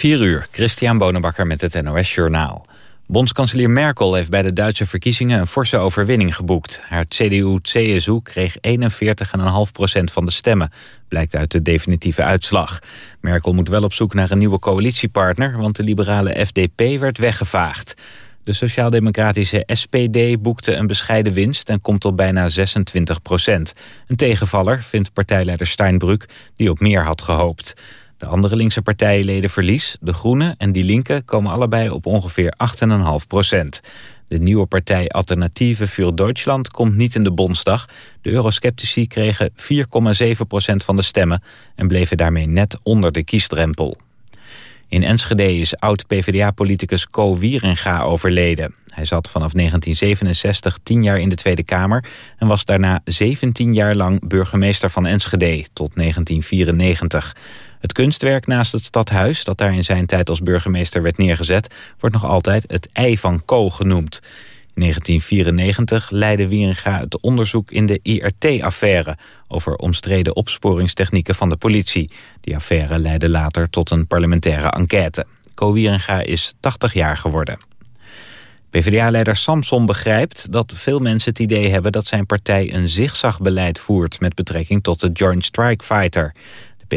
4 uur, Christian Bonenbakker met het NOS Journaal. Bondskanselier Merkel heeft bij de Duitse verkiezingen een forse overwinning geboekt. Haar CDU-CSU kreeg 41,5% van de stemmen, blijkt uit de definitieve uitslag. Merkel moet wel op zoek naar een nieuwe coalitiepartner, want de liberale FDP werd weggevaagd. De sociaal-democratische SPD boekte een bescheiden winst en komt op bijna 26 procent. Een tegenvaller vindt partijleider Steinbrück, die op meer had gehoopt. De andere linkse partijen leden verlies, de Groenen en Die Linke... komen allebei op ongeveer 8,5 procent. De nieuwe partij Alternatieve voor Duitsland komt niet in de Bondsdag. De eurosceptici kregen 4,7 procent van de stemmen... en bleven daarmee net onder de kiesdrempel. In Enschede is oud-PVDA-politicus Co Wierenga overleden. Hij zat vanaf 1967 tien jaar in de Tweede Kamer... en was daarna 17 jaar lang burgemeester van Enschede tot 1994. Het kunstwerk naast het stadhuis, dat daar in zijn tijd als burgemeester werd neergezet... wordt nog altijd het Ei van Co genoemd. In 1994 leidde Wieringa het onderzoek in de IRT-affaire... over omstreden opsporingstechnieken van de politie. Die affaire leidde later tot een parlementaire enquête. Co Wieringa is 80 jaar geworden. PvdA-leider Samson begrijpt dat veel mensen het idee hebben... dat zijn partij een zigzagbeleid voert met betrekking tot de Joint Strike Fighter.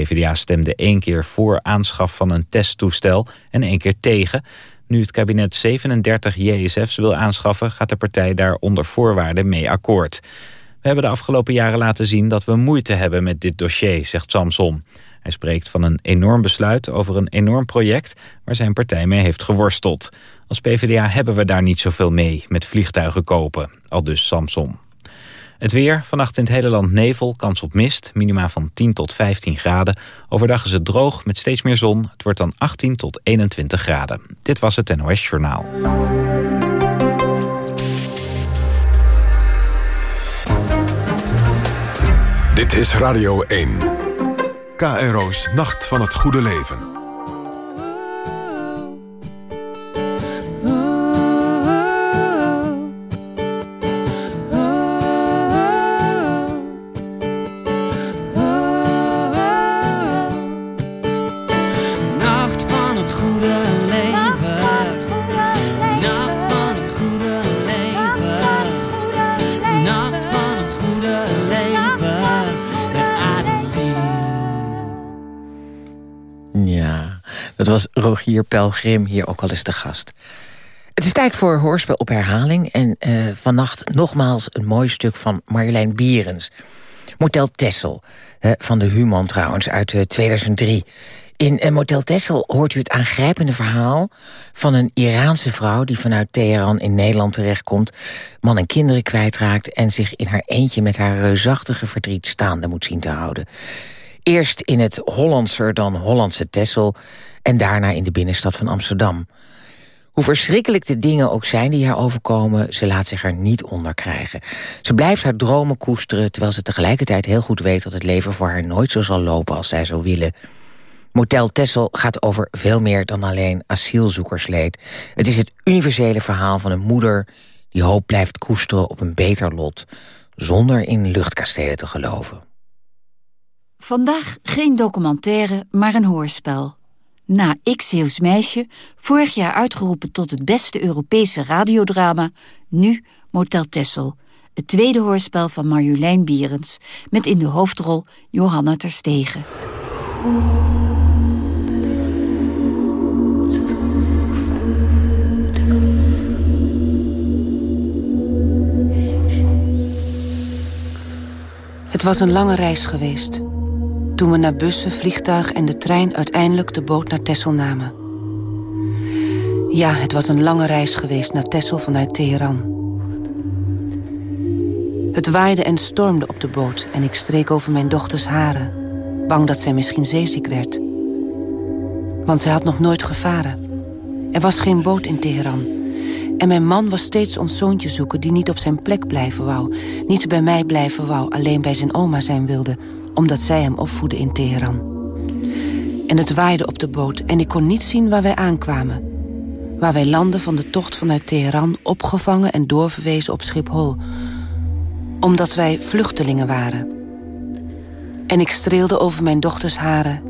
PvdA stemde één keer voor aanschaf van een testtoestel en één keer tegen. Nu het kabinet 37 JSF's wil aanschaffen... gaat de partij daar onder voorwaarden mee akkoord. We hebben de afgelopen jaren laten zien dat we moeite hebben met dit dossier, zegt Samson. Hij spreekt van een enorm besluit over een enorm project... waar zijn partij mee heeft geworsteld. Als PvdA hebben we daar niet zoveel mee met vliegtuigen kopen, al dus Samson. Het weer, vannacht in het hele land nevel, kans op mist. Minima van 10 tot 15 graden. Overdag is het droog met steeds meer zon. Het wordt dan 18 tot 21 graden. Dit was het NOS Journaal. Dit is Radio 1. KRO's Nacht van het Goede Leven. Rogier Pelgrim, hier ook al eens de gast. Het is tijd voor Hoorspel op herhaling. En uh, vannacht nogmaals een mooi stuk van Marjolein Bierens. Motel Tessel, uh, van de Human trouwens, uit uh, eh, 2003. In Motel Tessel hoort u het aangrijpende verhaal... van een Iraanse vrouw die vanuit Teheran in Nederland terechtkomt... man en kinderen kwijtraakt... en zich in haar eentje met haar reusachtige verdriet staande moet zien te houden. Eerst in het Hollandser dan Hollandse Tessel en daarna in de binnenstad van Amsterdam. Hoe verschrikkelijk de dingen ook zijn die haar overkomen... ze laat zich er niet onder krijgen. Ze blijft haar dromen koesteren... terwijl ze tegelijkertijd heel goed weet dat het leven voor haar nooit zo zal lopen als zij zou willen. Motel Tessel gaat over veel meer dan alleen asielzoekersleed. Het is het universele verhaal van een moeder... die hoop blijft koesteren op een beter lot... zonder in luchtkastelen te geloven. Vandaag geen documentaire, maar een hoorspel. Na Ixios Meisje, vorig jaar uitgeroepen tot het beste Europese radiodrama... nu Motel Tessel, het tweede hoorspel van Marjolein Bierens... met in de hoofdrol Johanna Terstegen. Het was een lange reis geweest toen we naar bussen, vliegtuig en de trein uiteindelijk de boot naar Texel namen. Ja, het was een lange reis geweest naar Texel vanuit Teheran. Het waaide en stormde op de boot en ik streek over mijn dochters haren, bang dat zij misschien zeeziek werd. Want zij had nog nooit gevaren. Er was geen boot in Teheran. En mijn man was steeds ons zoontje zoeken die niet op zijn plek blijven wou, niet bij mij blijven wou, alleen bij zijn oma zijn wilde, omdat zij hem opvoedde in Teheran. En het waaide op de boot en ik kon niet zien waar wij aankwamen. Waar wij landden van de tocht vanuit Teheran opgevangen en doorverwezen op Schiphol. Omdat wij vluchtelingen waren. En ik streelde over mijn dochters haren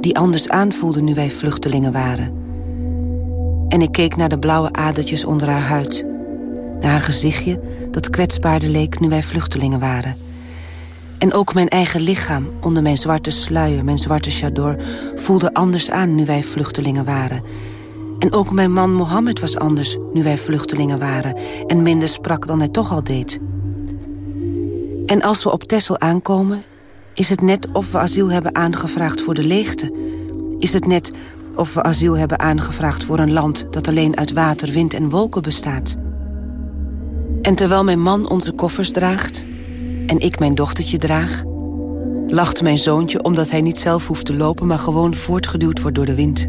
die anders aanvoelde nu wij vluchtelingen waren. En ik keek naar de blauwe adertjes onder haar huid. Naar haar gezichtje dat kwetsbaarder leek nu wij vluchtelingen waren. En ook mijn eigen lichaam onder mijn zwarte sluier, mijn zwarte chador... voelde anders aan nu wij vluchtelingen waren. En ook mijn man Mohammed was anders nu wij vluchtelingen waren... en minder sprak dan hij toch al deed. En als we op Tessel aankomen... is het net of we asiel hebben aangevraagd voor de leegte. Is het net of we asiel hebben aangevraagd voor een land... dat alleen uit water, wind en wolken bestaat. En terwijl mijn man onze koffers draagt... en ik mijn dochtertje draag... lacht mijn zoontje omdat hij niet zelf hoeft te lopen... maar gewoon voortgeduwd wordt door de wind...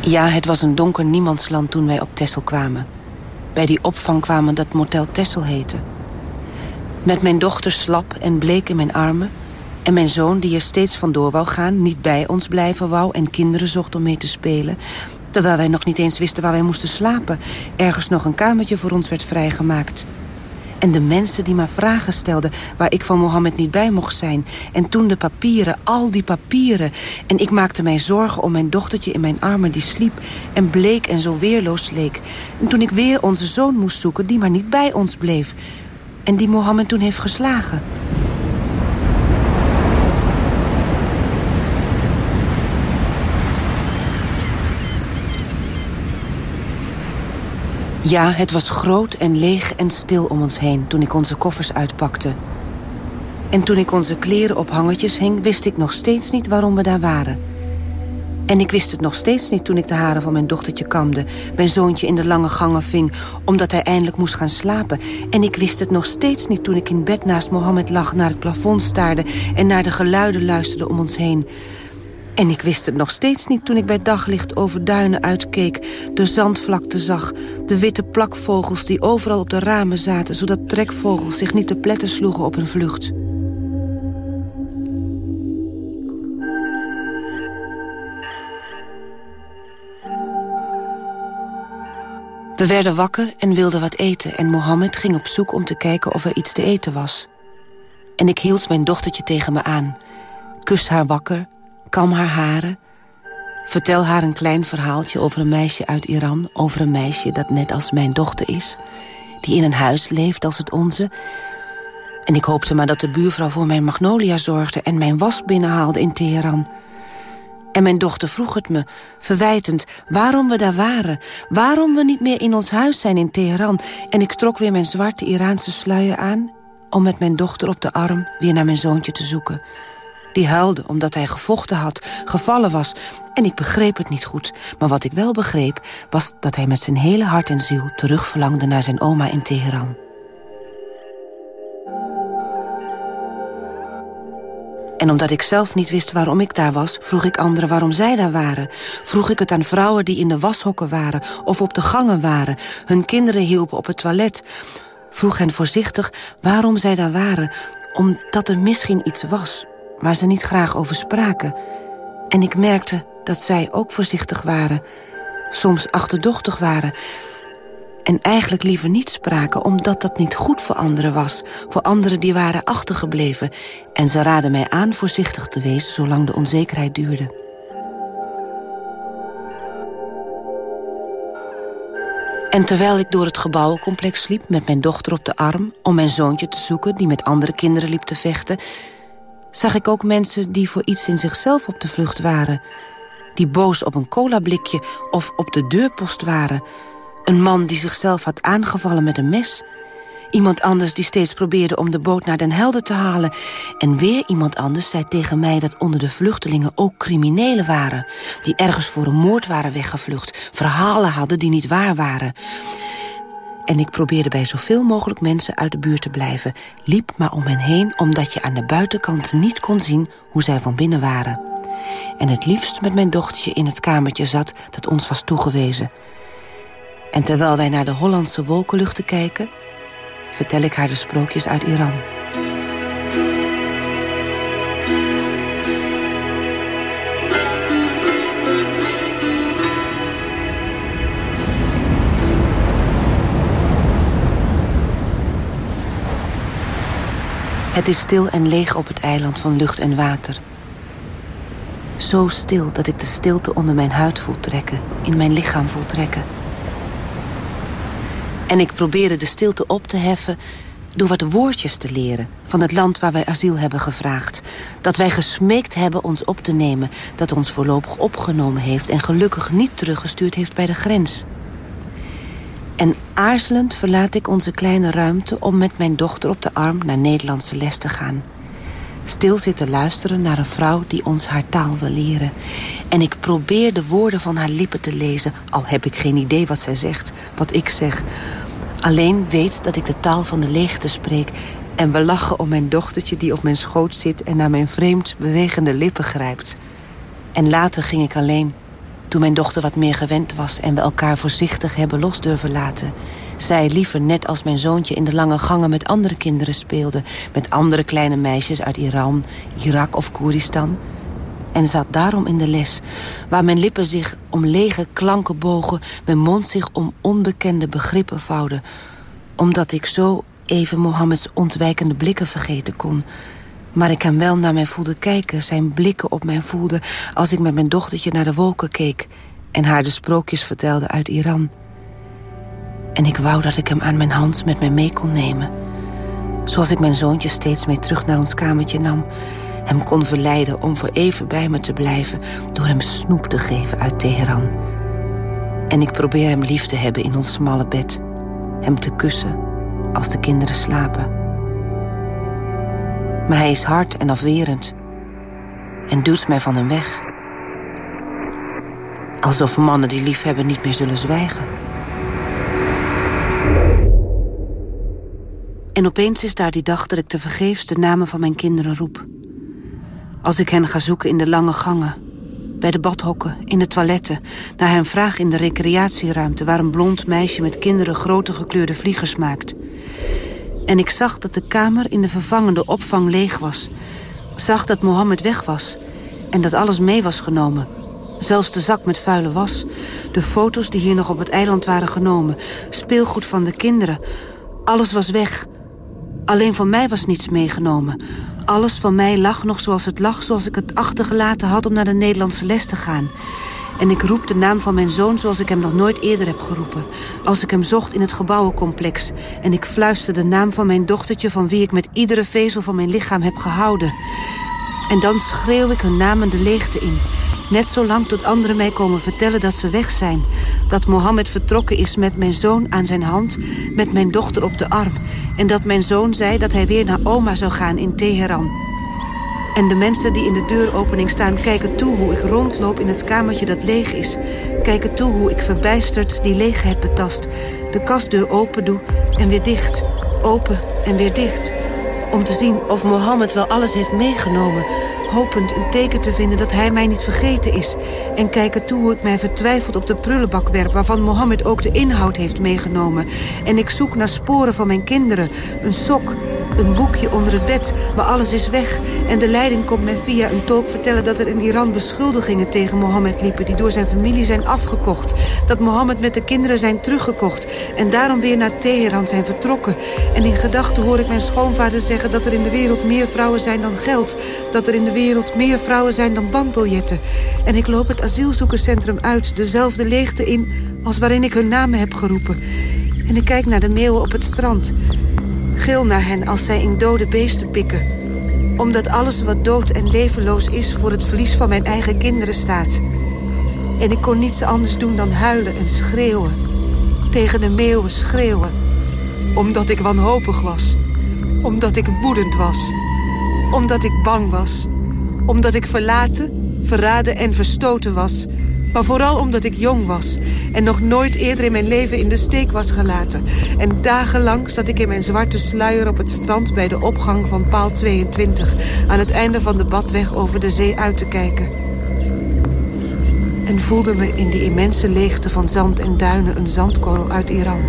Ja, het was een donker niemandsland toen wij op Tessel kwamen. Bij die opvang kwamen dat motel Tessel heette. Met mijn dochter slap en bleek in mijn armen... en mijn zoon die er steeds vandoor wou gaan... niet bij ons blijven wou en kinderen zocht om mee te spelen... terwijl wij nog niet eens wisten waar wij moesten slapen. Ergens nog een kamertje voor ons werd vrijgemaakt... En de mensen die maar vragen stelden waar ik van Mohammed niet bij mocht zijn. En toen de papieren, al die papieren. En ik maakte mij zorgen om mijn dochtertje in mijn armen die sliep en bleek en zo weerloos leek. En toen ik weer onze zoon moest zoeken die maar niet bij ons bleef. En die Mohammed toen heeft geslagen. Ja, het was groot en leeg en stil om ons heen toen ik onze koffers uitpakte. En toen ik onze kleren op hangertjes hing, wist ik nog steeds niet waarom we daar waren. En ik wist het nog steeds niet toen ik de haren van mijn dochtertje kamde... mijn zoontje in de lange gangen ving, omdat hij eindelijk moest gaan slapen. En ik wist het nog steeds niet toen ik in bed naast Mohammed lag... naar het plafond staarde en naar de geluiden luisterde om ons heen... En ik wist het nog steeds niet toen ik bij daglicht over duinen uitkeek... de zandvlakte zag, de witte plakvogels die overal op de ramen zaten... zodat trekvogels zich niet te pletten sloegen op hun vlucht. We werden wakker en wilden wat eten... en Mohammed ging op zoek om te kijken of er iets te eten was. En ik hield mijn dochtertje tegen me aan... kus haar wakker kam haar haren. Vertel haar een klein verhaaltje over een meisje uit Iran... over een meisje dat net als mijn dochter is... die in een huis leeft als het onze... En ik hoopte maar dat de buurvrouw voor mijn magnolia zorgde... en mijn was binnenhaalde in Teheran. En mijn dochter vroeg het me, verwijtend, waarom we daar waren. Waarom we niet meer in ons huis zijn in Teheran. En ik trok weer mijn zwarte Iraanse sluier aan... om met mijn dochter op de arm weer naar mijn zoontje te zoeken... Die huilde omdat hij gevochten had, gevallen was. En ik begreep het niet goed. Maar wat ik wel begreep, was dat hij met zijn hele hart en ziel... terugverlangde naar zijn oma in Teheran. En omdat ik zelf niet wist waarom ik daar was... vroeg ik anderen waarom zij daar waren. Vroeg ik het aan vrouwen die in de washokken waren... of op de gangen waren, hun kinderen hielpen op het toilet. Vroeg hen voorzichtig waarom zij daar waren... omdat er misschien iets was waar ze niet graag over spraken. En ik merkte dat zij ook voorzichtig waren, soms achterdochtig waren... en eigenlijk liever niet spraken, omdat dat niet goed voor anderen was... voor anderen die waren achtergebleven. En ze raden mij aan voorzichtig te wezen zolang de onzekerheid duurde. En terwijl ik door het gebouwencomplex liep met mijn dochter op de arm... om mijn zoontje te zoeken die met andere kinderen liep te vechten zag ik ook mensen die voor iets in zichzelf op de vlucht waren. Die boos op een colablikje of op de deurpost waren. Een man die zichzelf had aangevallen met een mes. Iemand anders die steeds probeerde om de boot naar Den Helder te halen. En weer iemand anders zei tegen mij dat onder de vluchtelingen ook criminelen waren. Die ergens voor een moord waren weggevlucht. Verhalen hadden die niet waar waren. En ik probeerde bij zoveel mogelijk mensen uit de buurt te blijven. Liep maar om hen heen, omdat je aan de buitenkant niet kon zien hoe zij van binnen waren. En het liefst met mijn dochtertje in het kamertje zat dat ons was toegewezen. En terwijl wij naar de Hollandse wolkenluchten kijken... vertel ik haar de sprookjes uit Iran. Het is stil en leeg op het eiland van lucht en water. Zo stil dat ik de stilte onder mijn huid voel trekken, in mijn lichaam voel trekken. En ik probeerde de stilte op te heffen door wat woordjes te leren van het land waar wij asiel hebben gevraagd. Dat wij gesmeekt hebben ons op te nemen, dat ons voorlopig opgenomen heeft en gelukkig niet teruggestuurd heeft bij de grens. En aarzelend verlaat ik onze kleine ruimte om met mijn dochter op de arm naar Nederlandse les te gaan. Stil zitten luisteren naar een vrouw die ons haar taal wil leren. En ik probeer de woorden van haar lippen te lezen, al heb ik geen idee wat zij zegt, wat ik zeg. Alleen weet dat ik de taal van de leegte spreek en we lachen om mijn dochtertje die op mijn schoot zit en naar mijn vreemd bewegende lippen grijpt. En later ging ik alleen toen mijn dochter wat meer gewend was en we elkaar voorzichtig hebben los durven laten. Zij liever net als mijn zoontje in de lange gangen met andere kinderen speelde. Met andere kleine meisjes uit Iran, Irak of Koeristan. En zat daarom in de les, waar mijn lippen zich om lege klanken bogen... mijn mond zich om onbekende begrippen vouwde. Omdat ik zo even Mohammeds ontwijkende blikken vergeten kon... Maar ik hem wel naar mij voelde kijken, zijn blikken op mij voelde... als ik met mijn dochtertje naar de wolken keek... en haar de sprookjes vertelde uit Iran. En ik wou dat ik hem aan mijn hand met mij mee kon nemen. Zoals ik mijn zoontje steeds mee terug naar ons kamertje nam... hem kon verleiden om voor even bij me te blijven... door hem snoep te geven uit Teheran. En ik probeer hem lief te hebben in ons smalle bed. Hem te kussen als de kinderen slapen. Maar hij is hard en afwerend. En duwt mij van hem weg. Alsof mannen die lief hebben niet meer zullen zwijgen. En opeens is daar die dag dat ik te vergeefs de namen van mijn kinderen roep. Als ik hen ga zoeken in de lange gangen, bij de badhokken, in de toiletten... naar hen vraag in de recreatieruimte... waar een blond meisje met kinderen grote gekleurde vliegers maakt... En ik zag dat de kamer in de vervangende opvang leeg was. Zag dat Mohammed weg was. En dat alles mee was genomen. Zelfs de zak met vuile was. De foto's die hier nog op het eiland waren genomen. Speelgoed van de kinderen. Alles was weg. Alleen van mij was niets meegenomen. Alles van mij lag nog zoals het lag, zoals ik het achtergelaten had om naar de Nederlandse les te gaan. En ik roep de naam van mijn zoon zoals ik hem nog nooit eerder heb geroepen. Als ik hem zocht in het gebouwencomplex. En ik fluister de naam van mijn dochtertje van wie ik met iedere vezel van mijn lichaam heb gehouden. En dan schreeuw ik hun namen de leegte in. Net zolang tot anderen mij komen vertellen dat ze weg zijn. Dat Mohammed vertrokken is met mijn zoon aan zijn hand, met mijn dochter op de arm. En dat mijn zoon zei dat hij weer naar oma zou gaan in Teheran. En de mensen die in de deuropening staan kijken toe hoe ik rondloop in het kamertje dat leeg is. Kijken toe hoe ik verbijsterd die leegheid betast. De kastdeur open doe en weer dicht. Open en weer dicht. Om te zien of Mohammed wel alles heeft meegenomen hopend een teken te vinden dat hij mij niet vergeten is. En kijken toe hoe ik mij vertwijfeld op de prullenbak werp... waarvan Mohammed ook de inhoud heeft meegenomen. En ik zoek naar sporen van mijn kinderen. Een sok, een boekje onder het bed, maar alles is weg. En de leiding komt mij via een tolk vertellen dat er in Iran beschuldigingen tegen Mohammed liepen... die door zijn familie zijn afgekocht. Dat Mohammed met de kinderen zijn teruggekocht. En daarom weer naar Teheran zijn vertrokken. En in gedachten hoor ik mijn schoonvader zeggen dat er in de wereld meer vrouwen zijn dan geld. Dat er in de wereld meer vrouwen zijn dan bankbiljetten. En ik loop het asielzoekerscentrum uit, dezelfde leegte in... als waarin ik hun namen heb geroepen. En ik kijk naar de meeuwen op het strand. Gil naar hen als zij in dode beesten pikken. Omdat alles wat dood en levenloos is... voor het verlies van mijn eigen kinderen staat. En ik kon niets anders doen dan huilen en schreeuwen. Tegen de meeuwen schreeuwen. Omdat ik wanhopig was. Omdat ik woedend was. Omdat ik bang was omdat ik verlaten, verraden en verstoten was. Maar vooral omdat ik jong was en nog nooit eerder in mijn leven in de steek was gelaten. En dagenlang zat ik in mijn zwarte sluier op het strand bij de opgang van paal 22... aan het einde van de badweg over de zee uit te kijken. En voelde me in die immense leegte van zand en duinen een zandkorrel uit Iran...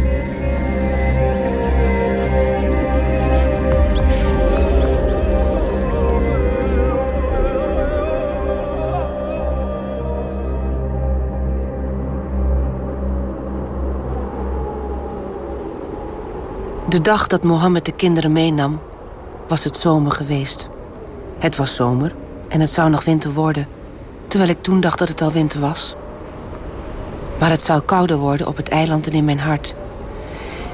De dag dat Mohammed de kinderen meenam... was het zomer geweest. Het was zomer en het zou nog winter worden... terwijl ik toen dacht dat het al winter was. Maar het zou kouder worden op het eiland en in mijn hart.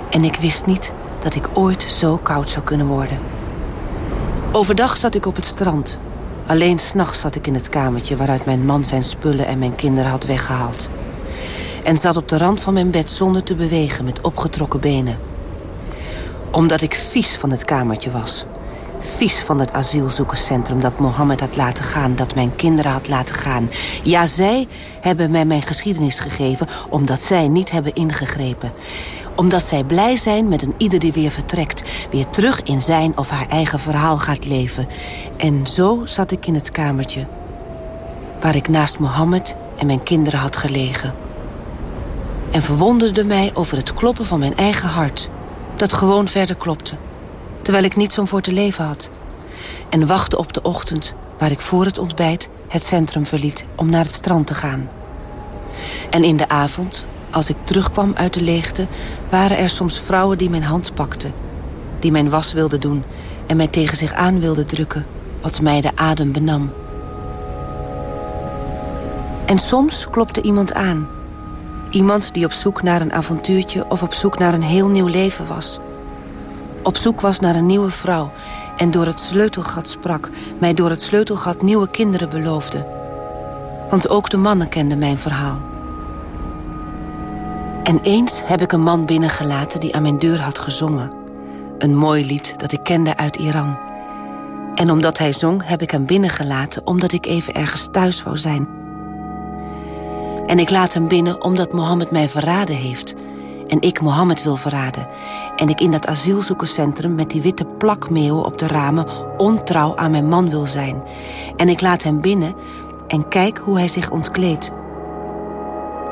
En ik wist niet dat ik ooit zo koud zou kunnen worden. Overdag zat ik op het strand. Alleen s'nachts zat ik in het kamertje... waaruit mijn man zijn spullen en mijn kinderen had weggehaald. En zat op de rand van mijn bed zonder te bewegen met opgetrokken benen. Omdat ik vies van het kamertje was vies van het asielzoekerscentrum dat Mohammed had laten gaan, dat mijn kinderen had laten gaan. Ja, zij hebben mij mijn geschiedenis gegeven omdat zij niet hebben ingegrepen. Omdat zij blij zijn met een ieder die weer vertrekt, weer terug in zijn of haar eigen verhaal gaat leven. En zo zat ik in het kamertje waar ik naast Mohammed en mijn kinderen had gelegen. En verwonderde mij over het kloppen van mijn eigen hart, dat gewoon verder klopte terwijl ik niets om voor te leven had. En wachtte op de ochtend waar ik voor het ontbijt het centrum verliet om naar het strand te gaan. En in de avond, als ik terugkwam uit de leegte, waren er soms vrouwen die mijn hand pakten, die mijn was wilden doen en mij tegen zich aan wilden drukken, wat mij de adem benam. En soms klopte iemand aan. Iemand die op zoek naar een avontuurtje of op zoek naar een heel nieuw leven was op zoek was naar een nieuwe vrouw en door het sleutelgat sprak, mij door het sleutelgat nieuwe kinderen beloofde. Want ook de mannen kenden mijn verhaal. En eens heb ik een man binnengelaten die aan mijn deur had gezongen. Een mooi lied dat ik kende uit Iran. En omdat hij zong, heb ik hem binnengelaten omdat ik even ergens thuis wou zijn. En ik laat hem binnen omdat Mohammed mij verraden heeft en ik Mohammed wil verraden... en ik in dat asielzoekerscentrum met die witte plakmeeuwen op de ramen... ontrouw aan mijn man wil zijn. En ik laat hem binnen en kijk hoe hij zich ontkleedt.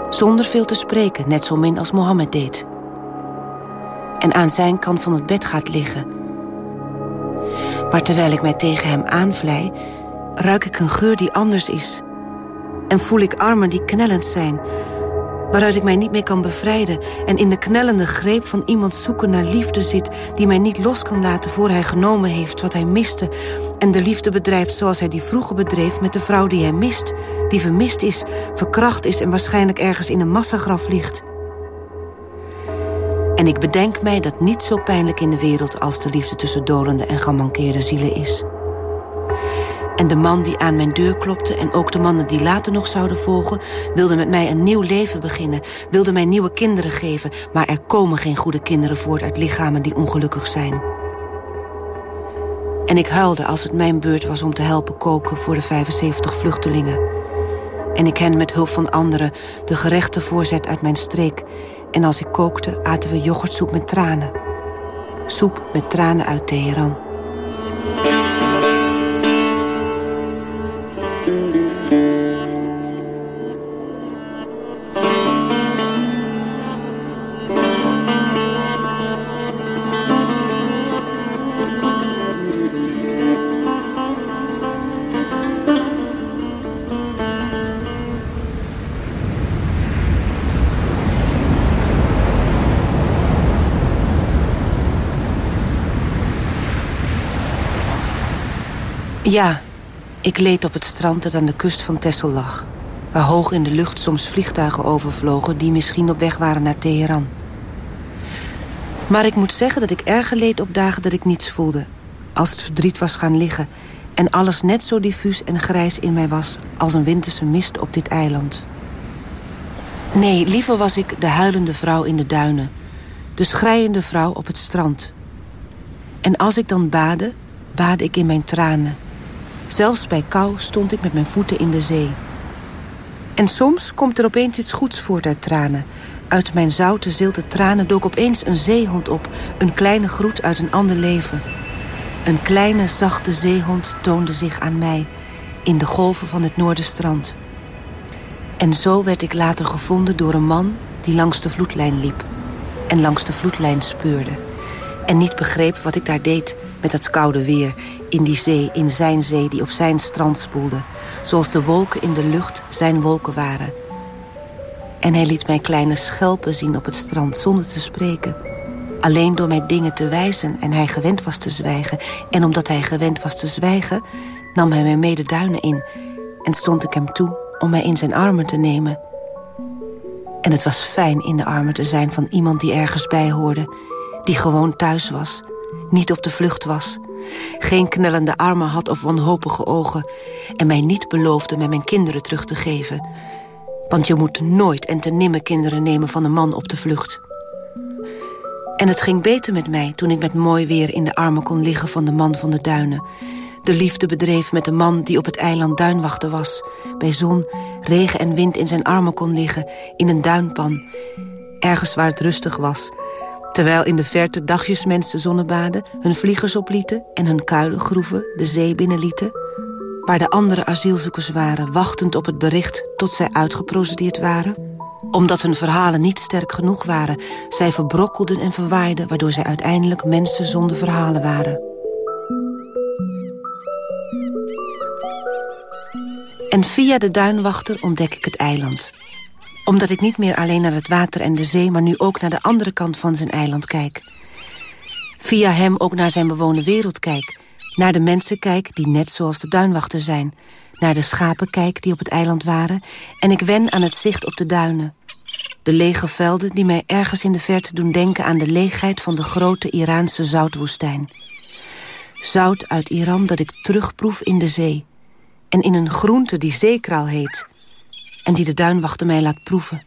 Zonder veel te spreken, net zo min als Mohammed deed. En aan zijn kant van het bed gaat liggen. Maar terwijl ik mij tegen hem aanvlei... ruik ik een geur die anders is... En voel ik armen die knellend zijn, waaruit ik mij niet meer kan bevrijden... en in de knellende greep van iemand zoeken naar liefde zit... die mij niet los kan laten voor hij genomen heeft wat hij miste... en de liefde bedrijft zoals hij die vroeger bedreef met de vrouw die hij mist... die vermist is, verkracht is en waarschijnlijk ergens in een massagraf ligt... En ik bedenk mij dat niet zo pijnlijk in de wereld als de liefde tussen dolende en gemankeerde zielen is. En de man die aan mijn deur klopte en ook de mannen die later nog zouden volgen... wilden met mij een nieuw leven beginnen, wilden mij nieuwe kinderen geven... maar er komen geen goede kinderen voort uit lichamen die ongelukkig zijn. En ik huilde als het mijn beurt was om te helpen koken voor de 75 vluchtelingen. En ik hen met hulp van anderen de gerechten voorzet uit mijn streek. En als ik kookte, aten we yoghurtsoep met tranen. Soep met tranen uit Teheran. Ja, ik leed op het strand dat aan de kust van Texel lag. Waar hoog in de lucht soms vliegtuigen overvlogen... die misschien op weg waren naar Teheran. Maar ik moet zeggen dat ik erger leed op dagen dat ik niets voelde. Als het verdriet was gaan liggen... en alles net zo diffuus en grijs in mij was... als een winterse mist op dit eiland. Nee, liever was ik de huilende vrouw in de duinen. De schreiende vrouw op het strand. En als ik dan baadde, baadde ik in mijn tranen... Zelfs bij kou stond ik met mijn voeten in de zee. En soms komt er opeens iets goeds voort uit tranen. Uit mijn zoute, zilte tranen dook opeens een zeehond op. Een kleine groet uit een ander leven. Een kleine, zachte zeehond toonde zich aan mij... in de golven van het Noorderstrand. En zo werd ik later gevonden door een man die langs de vloedlijn liep. En langs de vloedlijn speurde. En niet begreep wat ik daar deed met dat koude weer in die zee, in zijn zee die op zijn strand spoelde. Zoals de wolken in de lucht zijn wolken waren. En hij liet mij kleine schelpen zien op het strand zonder te spreken. Alleen door mij dingen te wijzen en hij gewend was te zwijgen. En omdat hij gewend was te zwijgen, nam hij mij mee de duinen in... en stond ik hem toe om mij in zijn armen te nemen. En het was fijn in de armen te zijn van iemand die ergens bij hoorde... die gewoon thuis was, niet op de vlucht was... geen knellende armen had of wanhopige ogen... en mij niet beloofde mij mijn kinderen terug te geven... Want je moet nooit en te nimmer kinderen nemen van een man op de vlucht. En het ging beter met mij toen ik met mooi weer in de armen kon liggen van de man van de duinen. De liefde bedreef met de man die op het eiland duinwachter was. Bij zon, regen en wind in zijn armen kon liggen, in een duinpan. Ergens waar het rustig was. Terwijl in de verte dagjesmensen zonnebaden, hun vliegers oplieten... en hun kuilengroeven de zee binnenlieten waar de andere asielzoekers waren... wachtend op het bericht tot zij uitgeprocedeerd waren? Omdat hun verhalen niet sterk genoeg waren. Zij verbrokkelden en verwaaiden... waardoor zij uiteindelijk mensen zonder verhalen waren. En via de duinwachter ontdek ik het eiland. Omdat ik niet meer alleen naar het water en de zee... maar nu ook naar de andere kant van zijn eiland kijk. Via hem ook naar zijn bewoonde wereld kijk naar de mensen kijk die net zoals de duinwachter zijn. Naar de schapen kijk die op het eiland waren. En ik wen aan het zicht op de duinen. De lege velden die mij ergens in de verte doen denken... aan de leegheid van de grote Iraanse zoutwoestijn. Zout uit Iran dat ik terugproef in de zee. En in een groente die zeekraal heet. En die de duinwachter mij laat proeven.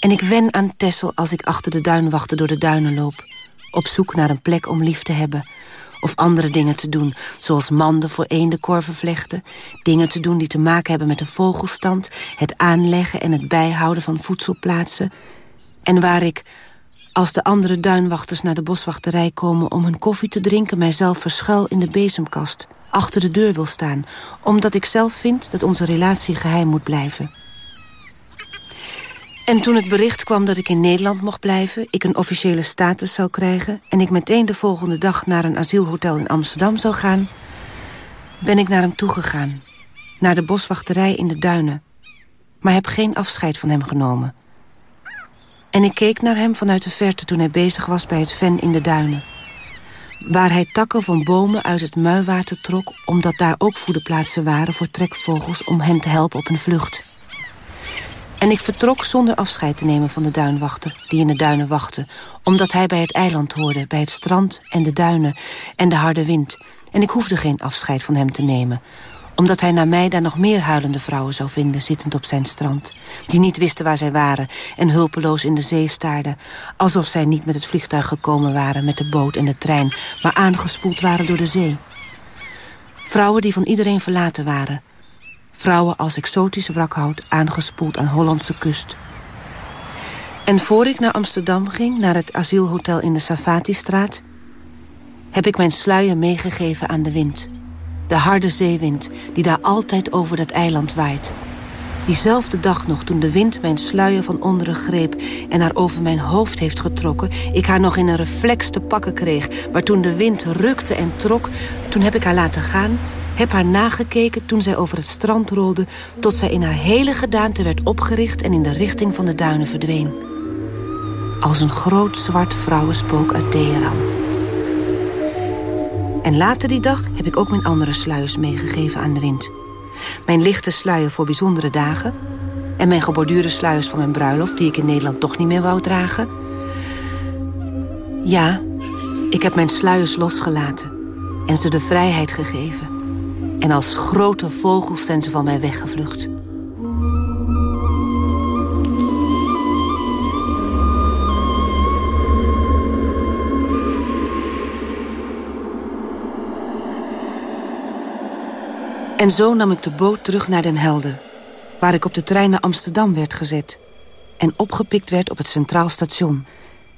En ik wen aan Tessel als ik achter de duinwachter door de duinen loop. Op zoek naar een plek om lief te hebben. Of andere dingen te doen, zoals manden voor eendenkorven vlechten... dingen te doen die te maken hebben met de vogelstand... het aanleggen en het bijhouden van voedselplaatsen... en waar ik, als de andere duinwachters naar de boswachterij komen... om hun koffie te drinken, mijzelf verschuil in de bezemkast... achter de deur wil staan, omdat ik zelf vind dat onze relatie geheim moet blijven... En toen het bericht kwam dat ik in Nederland mocht blijven... ik een officiële status zou krijgen... en ik meteen de volgende dag naar een asielhotel in Amsterdam zou gaan... ben ik naar hem toegegaan. Naar de boswachterij in de duinen. Maar heb geen afscheid van hem genomen. En ik keek naar hem vanuit de verte toen hij bezig was bij het ven in de duinen. Waar hij takken van bomen uit het muiwater trok... omdat daar ook voederplaatsen waren voor trekvogels... om hen te helpen op hun vlucht. En ik vertrok zonder afscheid te nemen van de duinwachter... die in de duinen wachtte, omdat hij bij het eiland hoorde... bij het strand en de duinen en de harde wind. En ik hoefde geen afscheid van hem te nemen omdat hij na mij daar nog meer huilende vrouwen zou vinden... zittend op zijn strand, die niet wisten waar zij waren... en hulpeloos in de zee staarden... alsof zij niet met het vliegtuig gekomen waren... met de boot en de trein, maar aangespoeld waren door de zee. Vrouwen die van iedereen verlaten waren... Vrouwen als exotisch wrakhout aangespoeld aan Hollandse kust. En voor ik naar Amsterdam ging, naar het asielhotel in de Safati-straat... heb ik mijn sluier meegegeven aan de wind. De harde zeewind die daar altijd over dat eiland waait. Diezelfde dag nog, toen de wind mijn sluier van onderen greep... en haar over mijn hoofd heeft getrokken... ik haar nog in een reflex te pakken kreeg... maar toen de wind rukte en trok, toen heb ik haar laten gaan heb haar nagekeken toen zij over het strand rolde... tot zij in haar hele gedaante werd opgericht... en in de richting van de duinen verdween. Als een groot zwart vrouwenspook uit Teheran. En later die dag heb ik ook mijn andere sluiers meegegeven aan de wind. Mijn lichte sluier voor bijzondere dagen... en mijn geborduurde sluiers van mijn bruiloft... die ik in Nederland toch niet meer wou dragen. Ja, ik heb mijn sluiers losgelaten en ze de vrijheid gegeven en als grote vogels zijn ze van mij weggevlucht. En zo nam ik de boot terug naar Den Helder... waar ik op de trein naar Amsterdam werd gezet... en opgepikt werd op het Centraal Station...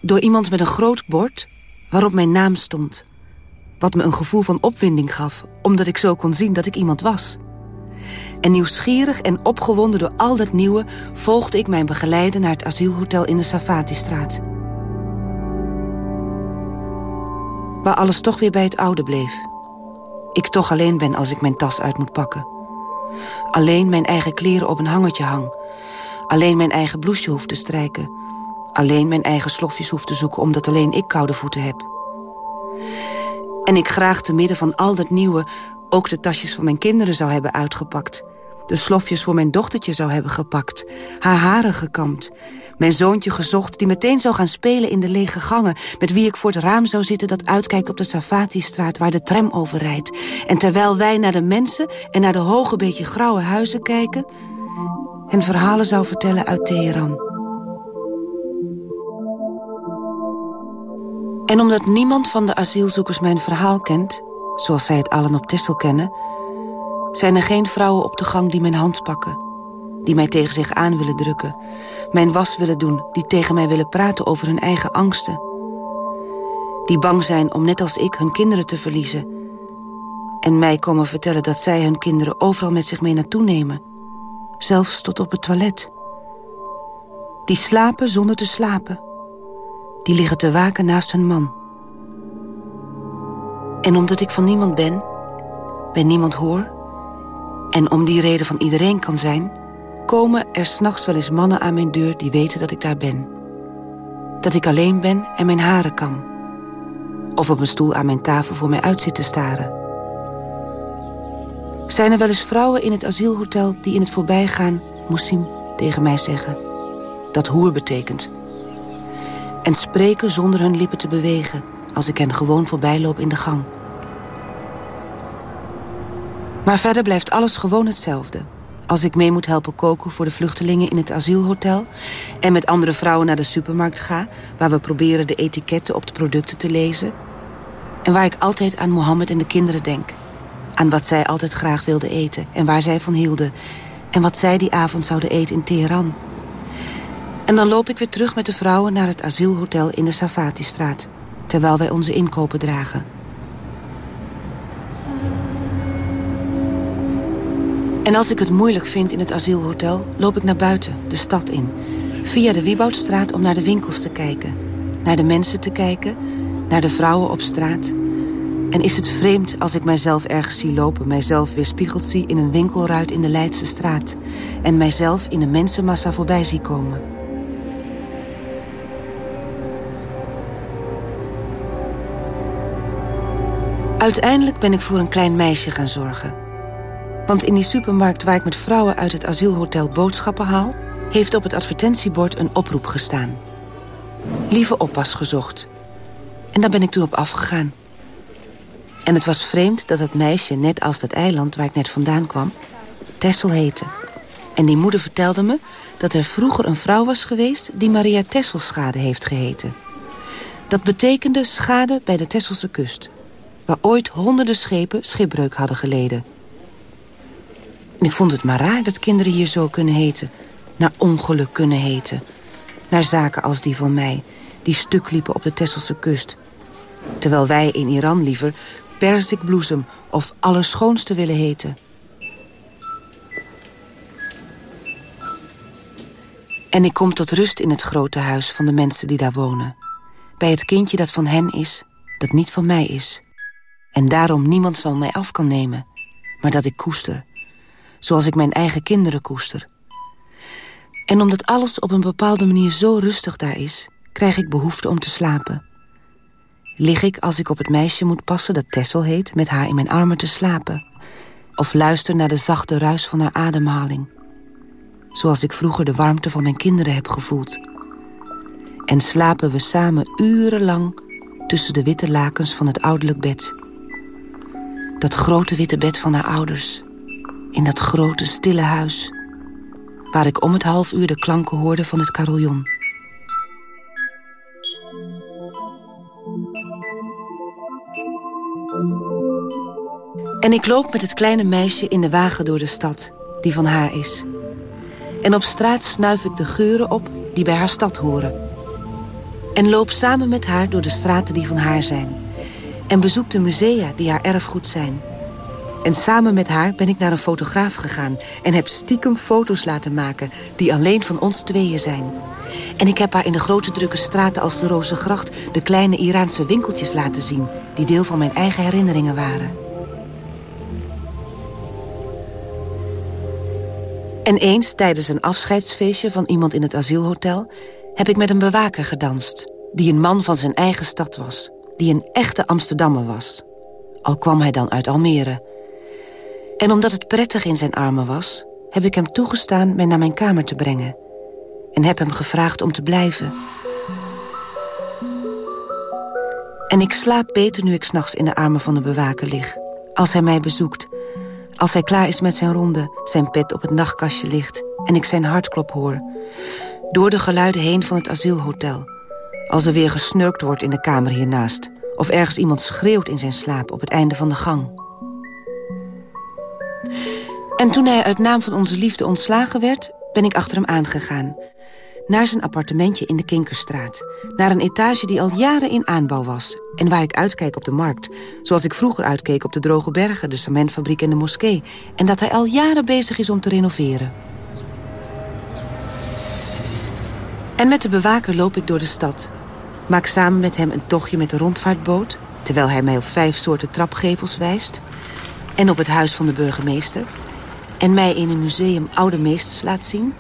door iemand met een groot bord waarop mijn naam stond wat me een gevoel van opwinding gaf... omdat ik zo kon zien dat ik iemand was. En nieuwsgierig en opgewonden door al dat nieuwe... volgde ik mijn begeleider naar het asielhotel in de Safati-straat. Waar alles toch weer bij het oude bleef. Ik toch alleen ben als ik mijn tas uit moet pakken. Alleen mijn eigen kleren op een hangertje hang. Alleen mijn eigen bloesje hoef te strijken. Alleen mijn eigen slofjes hoef te zoeken omdat alleen ik koude voeten heb. En ik graag te midden van al dat nieuwe ook de tasjes van mijn kinderen zou hebben uitgepakt. De slofjes voor mijn dochtertje zou hebben gepakt. Haar haren gekamd. Mijn zoontje gezocht die meteen zou gaan spelen in de lege gangen... met wie ik voor het raam zou zitten dat uitkijkt op de Safati-straat... waar de tram over rijdt. En terwijl wij naar de mensen en naar de hoge beetje grauwe huizen kijken... en verhalen zou vertellen uit Teheran. En omdat niemand van de asielzoekers mijn verhaal kent... zoals zij het allen op Tessel kennen... zijn er geen vrouwen op de gang die mijn hand pakken... die mij tegen zich aan willen drukken... mijn was willen doen, die tegen mij willen praten over hun eigen angsten... die bang zijn om net als ik hun kinderen te verliezen... en mij komen vertellen dat zij hun kinderen overal met zich mee naartoe nemen... zelfs tot op het toilet... Die slapen zonder te slapen die liggen te waken naast hun man. En omdat ik van niemand ben, bij niemand hoor... en om die reden van iedereen kan zijn... komen er s'nachts wel eens mannen aan mijn deur die weten dat ik daar ben. Dat ik alleen ben en mijn haren kam. Of op een stoel aan mijn tafel voor mij uit zit te staren. Zijn er wel eens vrouwen in het asielhotel die in het voorbijgaan... Moesim tegen mij zeggen. Dat hoer betekent en spreken zonder hun lippen te bewegen... als ik hen gewoon voorbij loop in de gang. Maar verder blijft alles gewoon hetzelfde. Als ik mee moet helpen koken voor de vluchtelingen in het asielhotel... en met andere vrouwen naar de supermarkt ga... waar we proberen de etiketten op de producten te lezen... en waar ik altijd aan Mohammed en de kinderen denk... aan wat zij altijd graag wilden eten en waar zij van hielden... en wat zij die avond zouden eten in Teheran... En dan loop ik weer terug met de vrouwen naar het asielhotel in de Safati-straat... terwijl wij onze inkopen dragen. En als ik het moeilijk vind in het asielhotel... loop ik naar buiten, de stad in. Via de Wieboudstraat om naar de winkels te kijken. Naar de mensen te kijken, naar de vrouwen op straat. En is het vreemd als ik mijzelf ergens zie lopen... mijzelf weer spiegeld zie in een winkelruit in de Leidse straat... en mijzelf in een mensenmassa voorbij zie komen... Uiteindelijk ben ik voor een klein meisje gaan zorgen. Want in die supermarkt waar ik met vrouwen uit het asielhotel boodschappen haal... heeft op het advertentiebord een oproep gestaan. Lieve oppas gezocht. En daar ben ik toen op afgegaan. En het was vreemd dat het meisje, net als dat eiland waar ik net vandaan kwam... Tessel heette. En die moeder vertelde me dat er vroeger een vrouw was geweest... die Maria Tesselschade heeft geheten. Dat betekende schade bij de Tesselse kust waar ooit honderden schepen schipbreuk hadden geleden. Ik vond het maar raar dat kinderen hier zo kunnen heten. Naar ongeluk kunnen heten. Naar zaken als die van mij, die stuk liepen op de Tesselse kust. Terwijl wij in Iran liever perzikbloesem of allerschoonste willen heten. En ik kom tot rust in het grote huis van de mensen die daar wonen. Bij het kindje dat van hen is, dat niet van mij is. En daarom niemand van mij af kan nemen. Maar dat ik koester. Zoals ik mijn eigen kinderen koester. En omdat alles op een bepaalde manier zo rustig daar is... krijg ik behoefte om te slapen. Lig ik als ik op het meisje moet passen dat Tessel heet... met haar in mijn armen te slapen. Of luister naar de zachte ruis van haar ademhaling. Zoals ik vroeger de warmte van mijn kinderen heb gevoeld. En slapen we samen urenlang tussen de witte lakens van het ouderlijk bed... Dat grote witte bed van haar ouders. In dat grote stille huis. Waar ik om het half uur de klanken hoorde van het carillon. En ik loop met het kleine meisje in de wagen door de stad, die van haar is. En op straat snuif ik de geuren op die bij haar stad horen. En loop samen met haar door de straten die van haar zijn en bezoek de musea die haar erfgoed zijn. En samen met haar ben ik naar een fotograaf gegaan... en heb stiekem foto's laten maken die alleen van ons tweeën zijn. En ik heb haar in de grote drukke straten als de Rozengracht... de kleine Iraanse winkeltjes laten zien... die deel van mijn eigen herinneringen waren. En eens tijdens een afscheidsfeestje van iemand in het asielhotel... heb ik met een bewaker gedanst... die een man van zijn eigen stad was, die een echte Amsterdammer was. Al kwam hij dan uit Almere. En omdat het prettig in zijn armen was... heb ik hem toegestaan mij naar mijn kamer te brengen... en heb hem gevraagd om te blijven... En ik slaap beter nu ik s'nachts in de armen van de bewaker lig. Als hij mij bezoekt. Als hij klaar is met zijn ronde, zijn pet op het nachtkastje ligt... en ik zijn hartklop hoor. Door de geluiden heen van het asielhotel. Als er weer gesnurkt wordt in de kamer hiernaast. Of ergens iemand schreeuwt in zijn slaap op het einde van de gang. En toen hij uit naam van onze liefde ontslagen werd... ben ik achter hem aangegaan naar zijn appartementje in de Kinkerstraat. Naar een etage die al jaren in aanbouw was. En waar ik uitkijk op de markt. Zoals ik vroeger uitkeek op de Droge Bergen, de cementfabriek en de moskee. En dat hij al jaren bezig is om te renoveren. En met de bewaker loop ik door de stad. Maak samen met hem een tochtje met de rondvaartboot... terwijl hij mij op vijf soorten trapgevels wijst... en op het huis van de burgemeester... en mij in een museum oude meesters laat zien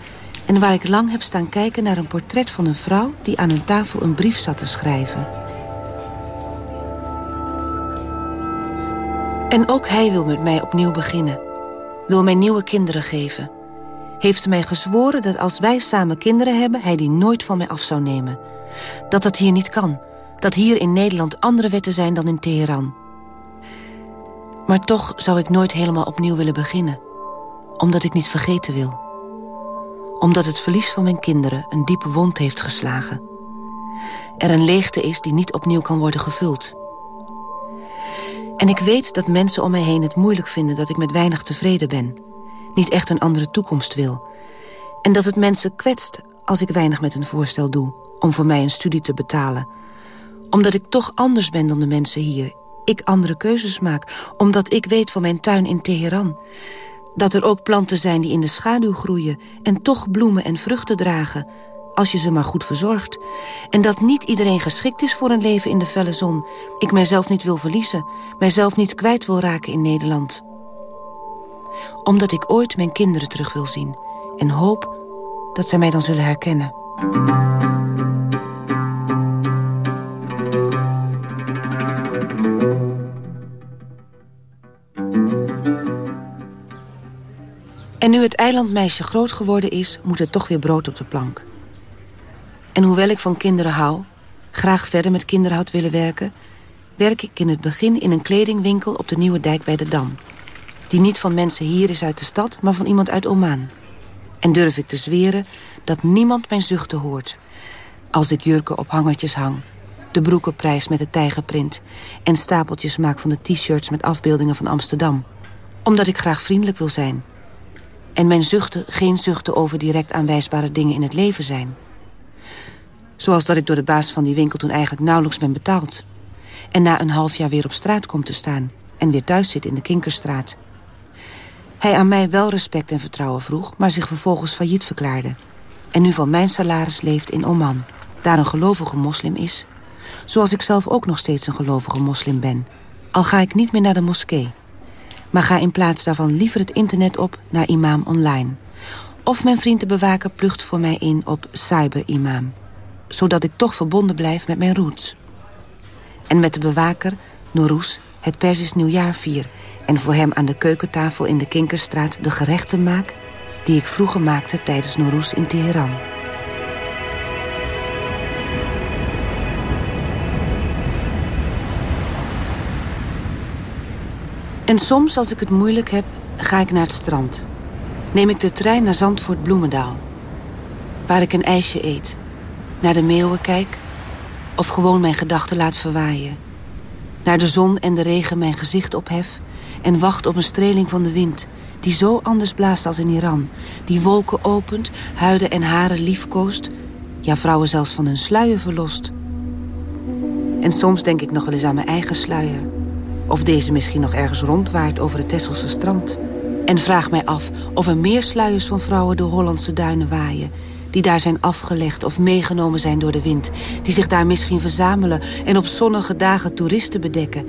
en waar ik lang heb staan kijken naar een portret van een vrouw... die aan een tafel een brief zat te schrijven. En ook hij wil met mij opnieuw beginnen. Wil mij nieuwe kinderen geven. Heeft mij gezworen dat als wij samen kinderen hebben... hij die nooit van mij af zou nemen. Dat dat hier niet kan. Dat hier in Nederland andere wetten zijn dan in Teheran. Maar toch zou ik nooit helemaal opnieuw willen beginnen. Omdat ik niet vergeten wil omdat het verlies van mijn kinderen een diepe wond heeft geslagen. Er een leegte is die niet opnieuw kan worden gevuld. En ik weet dat mensen om mij heen het moeilijk vinden dat ik met weinig tevreden ben. Niet echt een andere toekomst wil. En dat het mensen kwetst als ik weinig met een voorstel doe... om voor mij een studie te betalen. Omdat ik toch anders ben dan de mensen hier. Ik andere keuzes maak, omdat ik weet van mijn tuin in Teheran... Dat er ook planten zijn die in de schaduw groeien... en toch bloemen en vruchten dragen, als je ze maar goed verzorgt. En dat niet iedereen geschikt is voor een leven in de felle zon. Ik mijzelf niet wil verliezen, mijzelf niet kwijt wil raken in Nederland. Omdat ik ooit mijn kinderen terug wil zien... en hoop dat zij mij dan zullen herkennen. En nu het eilandmeisje groot geworden is, moet er toch weer brood op de plank. En hoewel ik van kinderen hou, graag verder met kinderhout willen werken... werk ik in het begin in een kledingwinkel op de Nieuwe Dijk bij de Dam. Die niet van mensen hier is uit de stad, maar van iemand uit Oman. En durf ik te zweren dat niemand mijn zuchten hoort. Als ik jurken op hangertjes hang, de broekenprijs met de tijgerprint... en stapeltjes maak van de t-shirts met afbeeldingen van Amsterdam. Omdat ik graag vriendelijk wil zijn... En mijn zuchten geen zuchten over direct aanwijsbare dingen in het leven zijn. Zoals dat ik door de baas van die winkel toen eigenlijk nauwelijks ben betaald. En na een half jaar weer op straat komt te staan. En weer thuis zit in de Kinkerstraat. Hij aan mij wel respect en vertrouwen vroeg, maar zich vervolgens failliet verklaarde. En nu van mijn salaris leeft in Oman. Daar een gelovige moslim is. Zoals ik zelf ook nog steeds een gelovige moslim ben. Al ga ik niet meer naar de moskee maar ga in plaats daarvan liever het internet op naar Imam Online. Of mijn vriend de bewaker plucht voor mij in op Cyber Imam. Zodat ik toch verbonden blijf met mijn roots. En met de bewaker, Norus, het Persisch nieuwjaar vier... en voor hem aan de keukentafel in de Kinkerstraat de gerechten maak... die ik vroeger maakte tijdens Norus in Teheran. En soms, als ik het moeilijk heb, ga ik naar het strand. Neem ik de trein naar Zandvoort Bloemendaal. Waar ik een ijsje eet, naar de meeuwen kijk... of gewoon mijn gedachten laat verwaaien. Naar de zon en de regen mijn gezicht ophef... en wacht op een streling van de wind... die zo anders blaast als in Iran. Die wolken opent, huiden en haren liefkoost... ja, vrouwen zelfs van hun sluier verlost. En soms denk ik nog wel eens aan mijn eigen sluier... Of deze misschien nog ergens rondwaart over het Tesselse strand. En vraag mij af of er meer sluiers van vrouwen door Hollandse duinen waaien... die daar zijn afgelegd of meegenomen zijn door de wind... die zich daar misschien verzamelen en op zonnige dagen toeristen bedekken...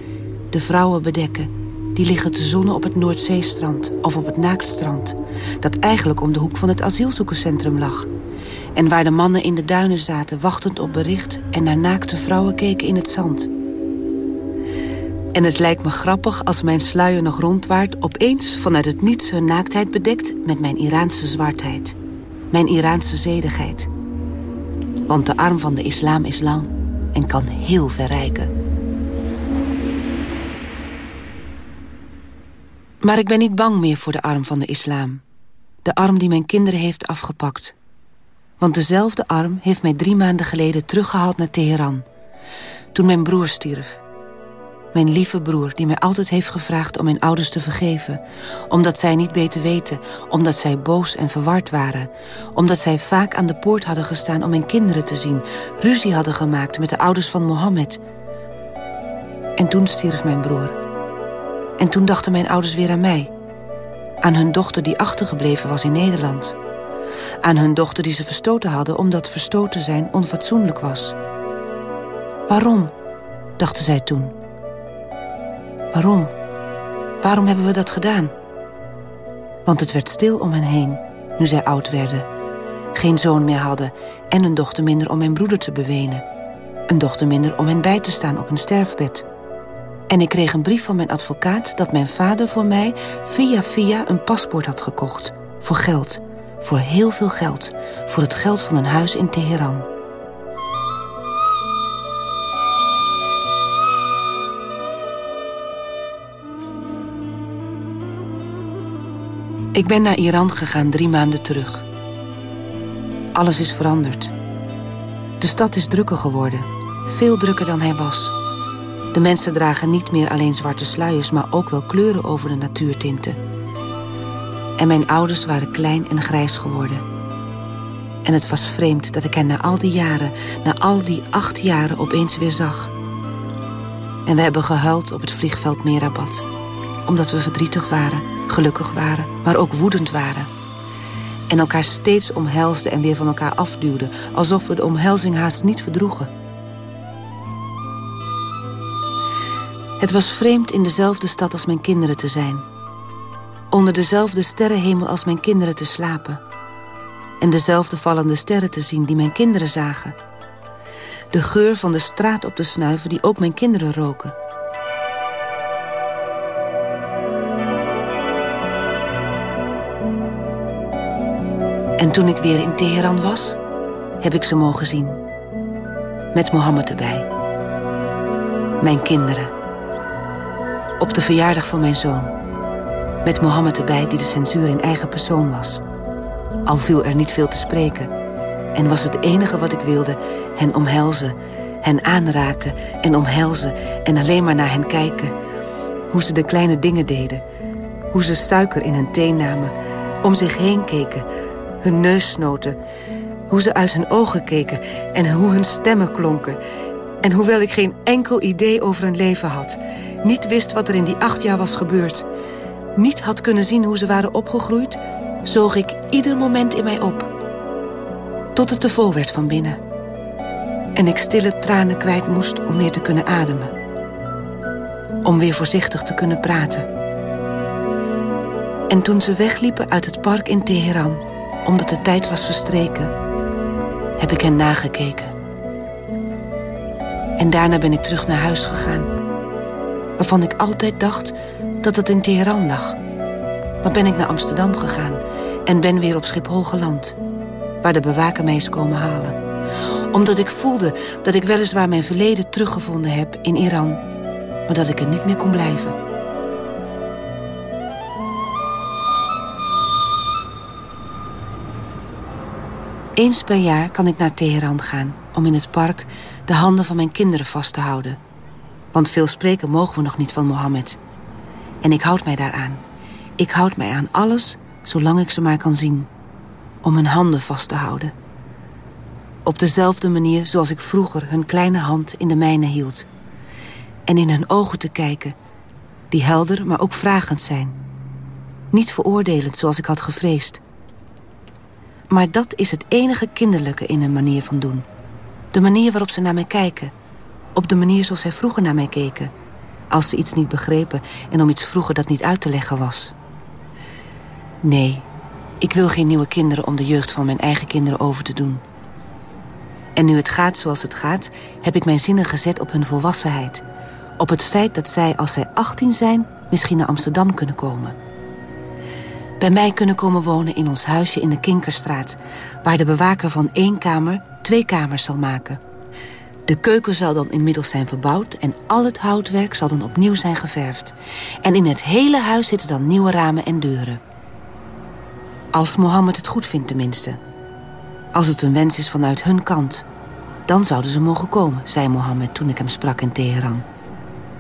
de vrouwen bedekken, die liggen te zonnen op het Noordzeestrand of op het Naaktstrand... dat eigenlijk om de hoek van het asielzoekerscentrum lag. En waar de mannen in de duinen zaten wachtend op bericht... en naar naakte vrouwen keken in het zand. En het lijkt me grappig als mijn sluier nog rondwaart... opeens vanuit het niets hun naaktheid bedekt met mijn Iraanse zwartheid. Mijn Iraanse zedigheid. Want de arm van de islam is lang en kan heel verrijken. Maar ik ben niet bang meer voor de arm van de islam. De arm die mijn kinderen heeft afgepakt. Want dezelfde arm heeft mij drie maanden geleden teruggehaald naar Teheran. Toen mijn broer stierf. Mijn lieve broer die mij altijd heeft gevraagd om mijn ouders te vergeven. Omdat zij niet beter weten. Omdat zij boos en verward waren. Omdat zij vaak aan de poort hadden gestaan om mijn kinderen te zien. Ruzie hadden gemaakt met de ouders van Mohammed. En toen stierf mijn broer. En toen dachten mijn ouders weer aan mij. Aan hun dochter die achtergebleven was in Nederland. Aan hun dochter die ze verstoten hadden omdat verstoten zijn onfatsoenlijk was. Waarom? dachten zij toen. Waarom? Waarom hebben we dat gedaan? Want het werd stil om hen heen, nu zij oud werden. Geen zoon meer hadden en een dochter minder om mijn broeder te bewenen. Een dochter minder om hen bij te staan op hun sterfbed. En ik kreeg een brief van mijn advocaat dat mijn vader voor mij via via een paspoort had gekocht. Voor geld. Voor heel veel geld. Voor het geld van een huis in Teheran. Ik ben naar Iran gegaan drie maanden terug. Alles is veranderd. De stad is drukker geworden. Veel drukker dan hij was. De mensen dragen niet meer alleen zwarte sluiers... maar ook wel kleuren over de natuurtinten. En mijn ouders waren klein en grijs geworden. En het was vreemd dat ik hen na al die jaren... na al die acht jaren opeens weer zag. En we hebben gehuild op het vliegveld Merabat. Omdat we verdrietig waren, gelukkig waren, maar ook woedend waren. En elkaar steeds omhelsden en weer van elkaar afduwden... alsof we de omhelzing haast niet verdroegen. Het was vreemd in dezelfde stad als mijn kinderen te zijn. Onder dezelfde sterrenhemel als mijn kinderen te slapen. En dezelfde vallende sterren te zien die mijn kinderen zagen. De geur van de straat op te snuiven die ook mijn kinderen roken. En toen ik weer in Teheran was, heb ik ze mogen zien. Met Mohammed erbij. Mijn kinderen. Op de verjaardag van mijn zoon. Met Mohammed erbij die de censuur in eigen persoon was. Al viel er niet veel te spreken. En was het enige wat ik wilde hen omhelzen. Hen aanraken en omhelzen en alleen maar naar hen kijken. Hoe ze de kleine dingen deden. Hoe ze suiker in hun thee namen. Om zich heen keken. Hun neus snoten. Hoe ze uit hun ogen keken en hoe hun stemmen klonken. En hoewel ik geen enkel idee over hun leven had niet wist wat er in die acht jaar was gebeurd... niet had kunnen zien hoe ze waren opgegroeid... zoog ik ieder moment in mij op. Tot het te vol werd van binnen. En ik stille tranen kwijt moest om weer te kunnen ademen. Om weer voorzichtig te kunnen praten. En toen ze wegliepen uit het park in Teheran... omdat de tijd was verstreken... heb ik hen nagekeken. En daarna ben ik terug naar huis gegaan waarvan ik altijd dacht dat het in Teheran lag. Maar ben ik naar Amsterdam gegaan en ben weer op Schiphol geland... waar de bewaker mij is komen halen. Omdat ik voelde dat ik weliswaar mijn verleden teruggevonden heb in Iran... maar dat ik er niet meer kon blijven. Eens per jaar kan ik naar Teheran gaan om in het park de handen van mijn kinderen vast te houden want veel spreken mogen we nog niet van Mohammed. En ik houd mij daaraan. Ik houd mij aan alles zolang ik ze maar kan zien. Om hun handen vast te houden. Op dezelfde manier zoals ik vroeger hun kleine hand in de mijne hield. En in hun ogen te kijken, die helder maar ook vragend zijn. Niet veroordelend zoals ik had gevreesd. Maar dat is het enige kinderlijke in hun manier van doen. De manier waarop ze naar mij kijken op de manier zoals zij vroeger naar mij keken. Als ze iets niet begrepen en om iets vroegen dat niet uit te leggen was. Nee, ik wil geen nieuwe kinderen om de jeugd van mijn eigen kinderen over te doen. En nu het gaat zoals het gaat, heb ik mijn zinnen gezet op hun volwassenheid. Op het feit dat zij, als zij 18 zijn, misschien naar Amsterdam kunnen komen. Bij mij kunnen komen wonen in ons huisje in de Kinkerstraat... waar de bewaker van één kamer twee kamers zal maken. De keuken zal dan inmiddels zijn verbouwd... en al het houtwerk zal dan opnieuw zijn geverfd. En in het hele huis zitten dan nieuwe ramen en deuren. Als Mohammed het goed vindt tenminste. Als het een wens is vanuit hun kant. Dan zouden ze mogen komen, zei Mohammed toen ik hem sprak in Teheran.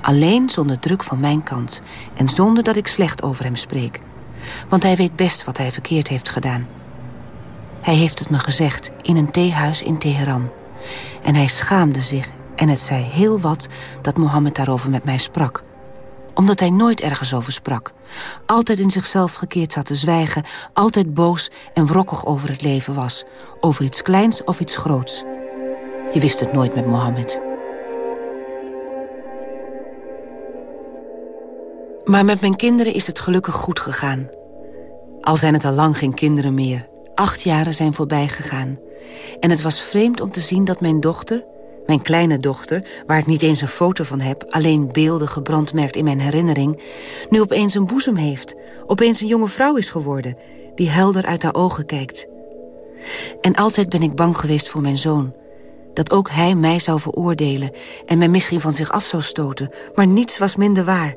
Alleen zonder druk van mijn kant en zonder dat ik slecht over hem spreek. Want hij weet best wat hij verkeerd heeft gedaan. Hij heeft het me gezegd in een theehuis in Teheran. En hij schaamde zich en het zei heel wat dat Mohammed daarover met mij sprak. Omdat hij nooit ergens over sprak. Altijd in zichzelf gekeerd zat te zwijgen. Altijd boos en wrokkig over het leven was. Over iets kleins of iets groots. Je wist het nooit met Mohammed. Maar met mijn kinderen is het gelukkig goed gegaan. Al zijn het al lang geen kinderen meer. Acht jaren zijn voorbij gegaan. En het was vreemd om te zien dat mijn dochter, mijn kleine dochter... waar ik niet eens een foto van heb, alleen beelden gebrandmerkt in mijn herinnering... nu opeens een boezem heeft, opeens een jonge vrouw is geworden... die helder uit haar ogen kijkt. En altijd ben ik bang geweest voor mijn zoon dat ook hij mij zou veroordelen en mij misschien van zich af zou stoten. Maar niets was minder waar.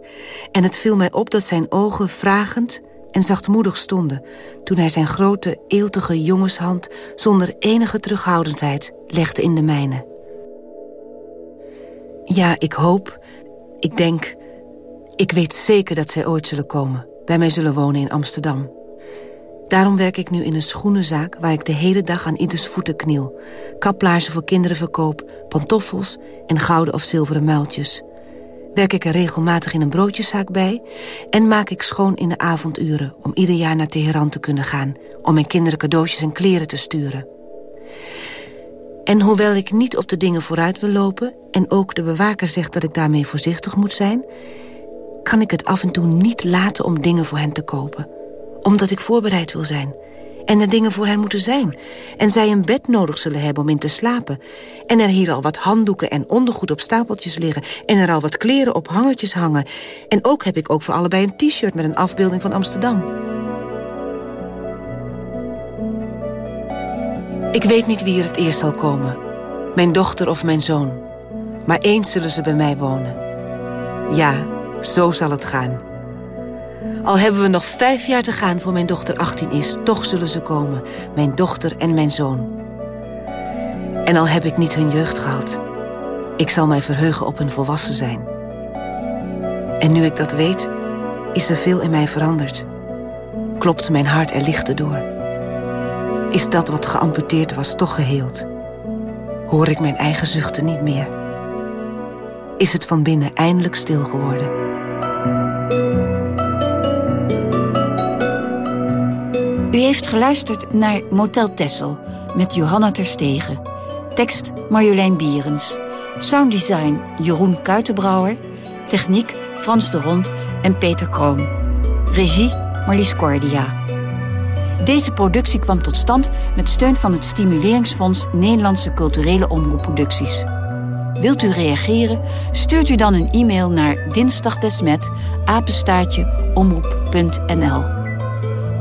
En het viel mij op dat zijn ogen vragend en zachtmoedig stonden... toen hij zijn grote, eeltige jongenshand zonder enige terughoudendheid legde in de mijne. Ja, ik hoop, ik denk, ik weet zeker dat zij ooit zullen komen... bij mij zullen wonen in Amsterdam. Daarom werk ik nu in een schoenenzaak waar ik de hele dag aan ieders voeten kniel. Kaplaarzen voor kinderen verkoop, pantoffels en gouden of zilveren muiltjes. Werk ik er regelmatig in een broodjeszaak bij... en maak ik schoon in de avonduren om ieder jaar naar Teheran te kunnen gaan... om mijn kinderen cadeautjes en kleren te sturen. En hoewel ik niet op de dingen vooruit wil lopen... en ook de bewaker zegt dat ik daarmee voorzichtig moet zijn... kan ik het af en toe niet laten om dingen voor hen te kopen omdat ik voorbereid wil zijn. En er dingen voor hen moeten zijn. En zij een bed nodig zullen hebben om in te slapen. En er hier al wat handdoeken en ondergoed op stapeltjes liggen. En er al wat kleren op hangertjes hangen. En ook heb ik ook voor allebei een t-shirt met een afbeelding van Amsterdam. Ik weet niet wie er het eerst zal komen. Mijn dochter of mijn zoon. Maar eens zullen ze bij mij wonen. Ja, zo zal het gaan. Al hebben we nog vijf jaar te gaan voor mijn dochter 18 is... toch zullen ze komen, mijn dochter en mijn zoon. En al heb ik niet hun jeugd gehad... ik zal mij verheugen op hun volwassen zijn. En nu ik dat weet, is er veel in mij veranderd. Klopt mijn hart er lichter door. Is dat wat geamputeerd was toch geheeld? Hoor ik mijn eigen zuchten niet meer? Is het van binnen eindelijk stil geworden? U heeft geluisterd naar Motel Tessel met Johanna Terstegen. Tekst Marjolein Bierens. Sounddesign Jeroen Kuitenbrouwer. Techniek Frans de Rond en Peter Kroon. Regie Marlies Cordia. Deze productie kwam tot stand met steun van het Stimuleringsfonds Nederlandse Culturele Omroepproducties. Wilt u reageren? Stuurt u dan een e-mail naar dinsdagdesmet omroep.nl.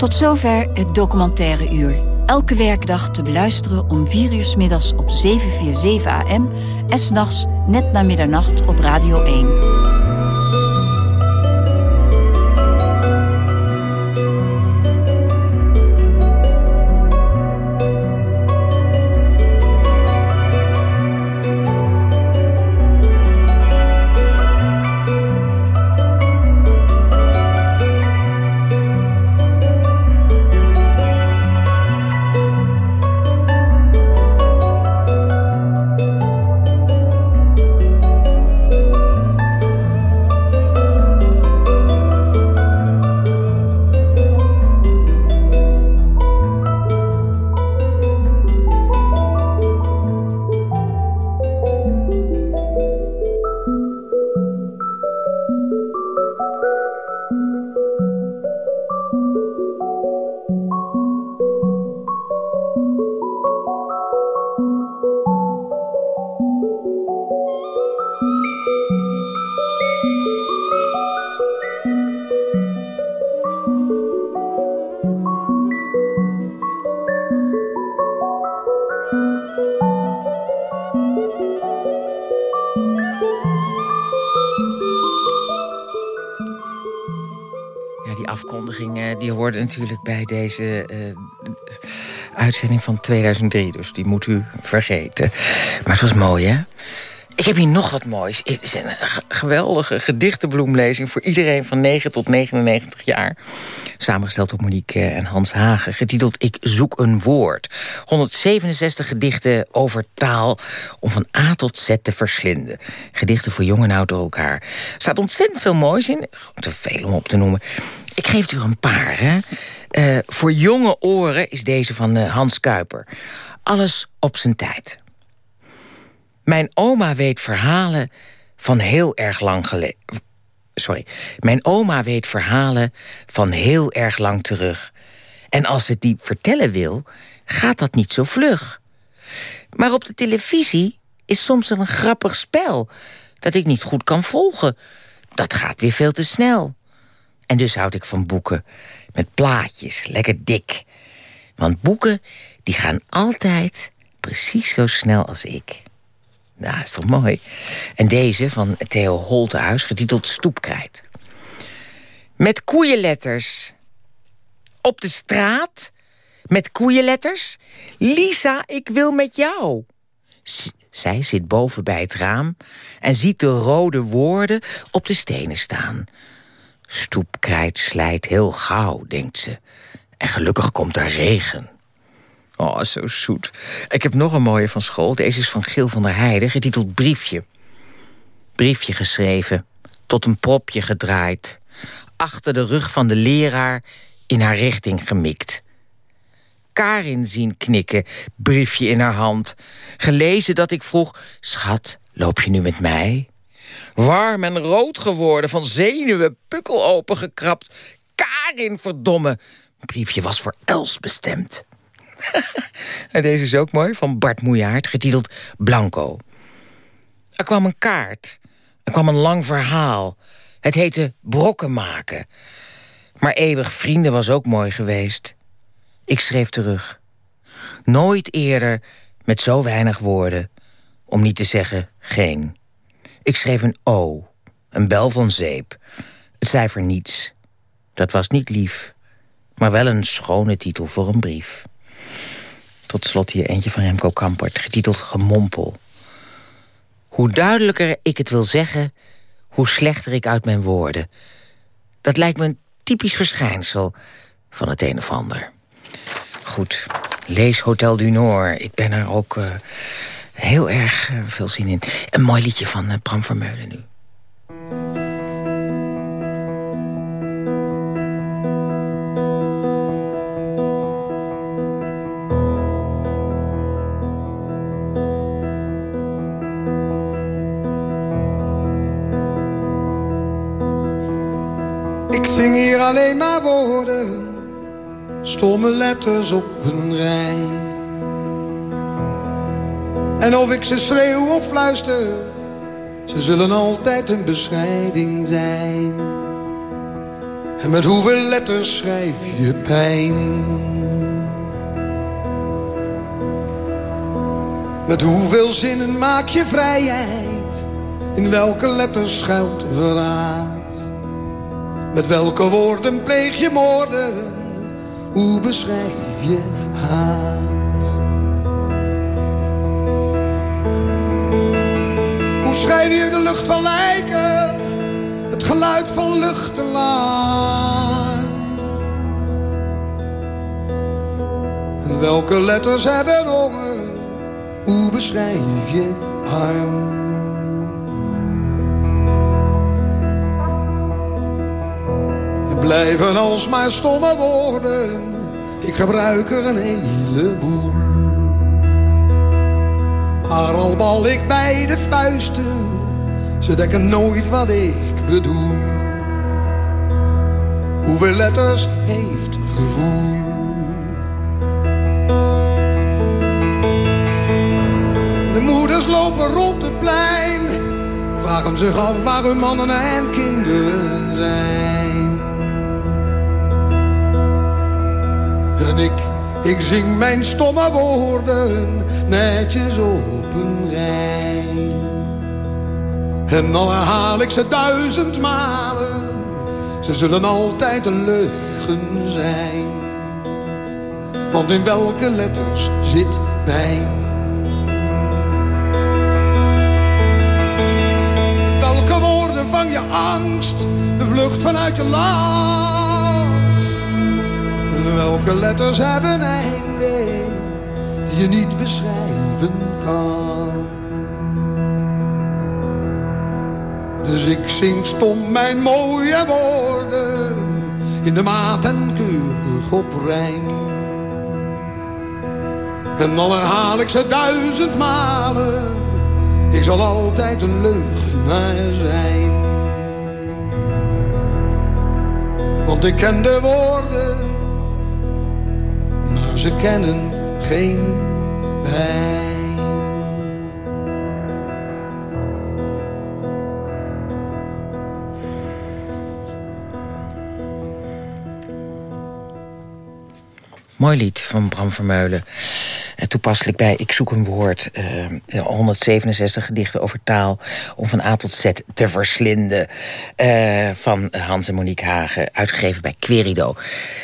Tot zover het documentaire uur. Elke werkdag te beluisteren om 4 uur middags op 747 AM en s'nachts net na middernacht op Radio 1. Hoorde natuurlijk bij deze uh, uitzending van 2003. Dus die moet u vergeten. Maar het was mooi, hè? Ik heb hier nog wat moois. Het is een geweldige gedichtenbloemlezing... voor iedereen van 9 tot 99 jaar. Samengesteld door Monique en Hans Hagen. Getiteld Ik zoek een woord. 167 gedichten over taal... om van A tot Z te verslinden. Gedichten voor jong en oud door elkaar. Er staat ontzettend veel moois in. Te veel om op te noemen. Ik geef u een paar. Hè. Uh, voor jonge oren is deze van uh, Hans Kuiper. Alles op zijn tijd. Mijn oma weet verhalen van heel erg lang geleden. Sorry. Mijn oma weet verhalen van heel erg lang terug. En als ze die vertellen wil, gaat dat niet zo vlug. Maar op de televisie is soms een grappig spel... dat ik niet goed kan volgen. Dat gaat weer veel te snel. En dus houd ik van boeken. Met plaatjes, lekker dik. Want boeken, die gaan altijd precies zo snel als ik. Nou, is toch mooi. En deze van Theo Holtehuis, getiteld Stoepkrijt. Met koeienletters. Op de straat. Met koeienletters. Lisa, ik wil met jou. zij zit boven bij het raam en ziet de rode woorden op de stenen staan. Stoepkrijt slijt heel gauw, denkt ze. En gelukkig komt er regen. Oh, zo zoet. Ik heb nog een mooie van school. Deze is van Gil van der Heijden, getiteld Briefje. Briefje geschreven, tot een propje gedraaid. Achter de rug van de leraar in haar richting gemikt. Karin zien knikken, briefje in haar hand. Gelezen dat ik vroeg, schat, loop je nu met mij? Warm en rood geworden, van zenuwen, pukkel opengekrapt. Karin, verdomme! briefje was voor Els bestemd. Deze is ook mooi, van Bart Moejaert, getiteld Blanco. Er kwam een kaart. Er kwam een lang verhaal. Het heette Brokken maken. Maar eeuwig vrienden was ook mooi geweest. Ik schreef terug. Nooit eerder met zo weinig woorden. Om niet te zeggen geen. Ik schreef een O, een bel van zeep. Het cijfer niets. Dat was niet lief, maar wel een schone titel voor een brief. Tot slot hier eentje van Remco Kampert, getiteld Gemompel. Hoe duidelijker ik het wil zeggen, hoe slechter ik uit mijn woorden. Dat lijkt me een typisch verschijnsel van het een of ander. Goed, lees Hotel du. Ik ben er ook uh, heel erg uh, veel zin in. Een mooi liedje van uh, Bram Vermeulen nu. Zing hier alleen maar woorden, stomme letters op een rij. En of ik ze schreeuw of fluister, ze zullen altijd een beschrijving zijn. En met hoeveel letters schrijf je pijn? Met hoeveel zinnen maak je vrijheid? In welke letters schuilt verraad? Met welke woorden pleeg je moorden? Hoe beschrijf je haat? Hoe schrijf je de lucht van lijken? Het geluid van luchtenlaan? En welke letters hebben ogen? Hoe beschrijf je arm? Blijven alsmaar stomme woorden. Ik gebruik er een heleboel. Maar al bal ik bij de vuisten, ze dekken nooit wat ik bedoel. Hoeveel letters heeft gevoel? De moeders lopen rond het plein, vragen zich af waar hun mannen en kinderen zijn. En ik, ik zing mijn stomme woorden netjes op een. En dan herhaal ik ze duizend malen. Ze zullen altijd een leugen zijn. Want in welke letters zit pijn? Welke woorden vang je angst? De vlucht vanuit je last. Welke letters hebben een einde die je niet beschrijven kan? Dus ik zing stom mijn mooie woorden in de maat en keurig op rijm. En dan herhaal ik ze duizend malen. Ik zal altijd een leugenaar zijn. Want ik ken de woorden, ze kennen geen pijn. Mooi lied van Bram Vermeulen. En toepasselijk bij Ik zoek een woord. Uh, 167 gedichten over taal om van A tot Z te verslinden. Uh, van Hans en Monique Hagen, uitgegeven bij Querido.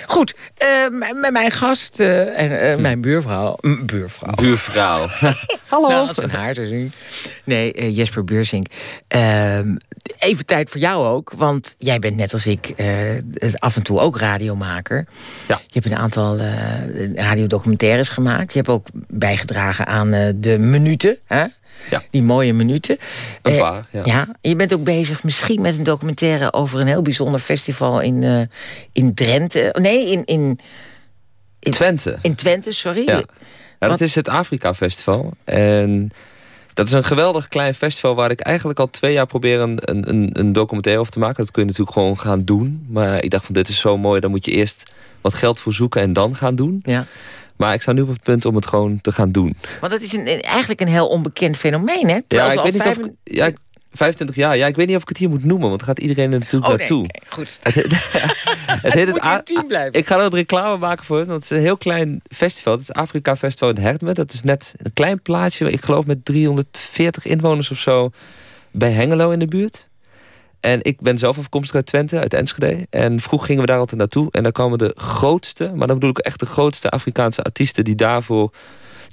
Goed, uh, met mijn gast en mijn buurvrouw. buurvrouw. Buurvrouw. Hallo. Nou, dat is een haar te zien. Nee, Jesper Beursink. Ehm, even tijd voor jou ook, want jij bent net als ik af en toe ook radiomaker. Ja. Je hebt een aantal radiodocumentaires gemaakt. Je hebt ook bijgedragen aan uh, de minuten. Hè? Ja. Die mooie minuten. Een paar, ja. Ja. Je bent ook bezig misschien met een documentaire... over een heel bijzonder festival in, uh, in Drenthe. Nee, in, in, in... Twente. In Twente, sorry. Ja. ja dat is het Afrika Festival. En dat is een geweldig klein festival... waar ik eigenlijk al twee jaar probeer een, een, een documentaire over te maken. Dat kun je natuurlijk gewoon gaan doen. Maar ik dacht van dit is zo mooi... dan moet je eerst wat geld voor zoeken en dan gaan doen. Ja. Maar ik sta nu op het punt om het gewoon te gaan doen. Want dat is een, eigenlijk een heel onbekend fenomeen, hè? ja, ik weet niet of... Ja, 25 jaar. Ja, ik weet niet of ik het hier moet noemen, want dan gaat iedereen er natuurlijk oh, naartoe. Okay, goed. het, het heet het Ik ga er reclame maken voor het, want het is een heel klein festival. Het is Afrika Festival in Hertme. Dat is net een klein plaatsje, ik geloof met 340 inwoners of zo, bij Hengelo in de buurt. En ik ben zelf afkomstig uit Twente, uit Enschede. En vroeg gingen we daar altijd naartoe. En daar kwamen de grootste, maar dan bedoel ik echt de grootste Afrikaanse artiesten... die daarvoor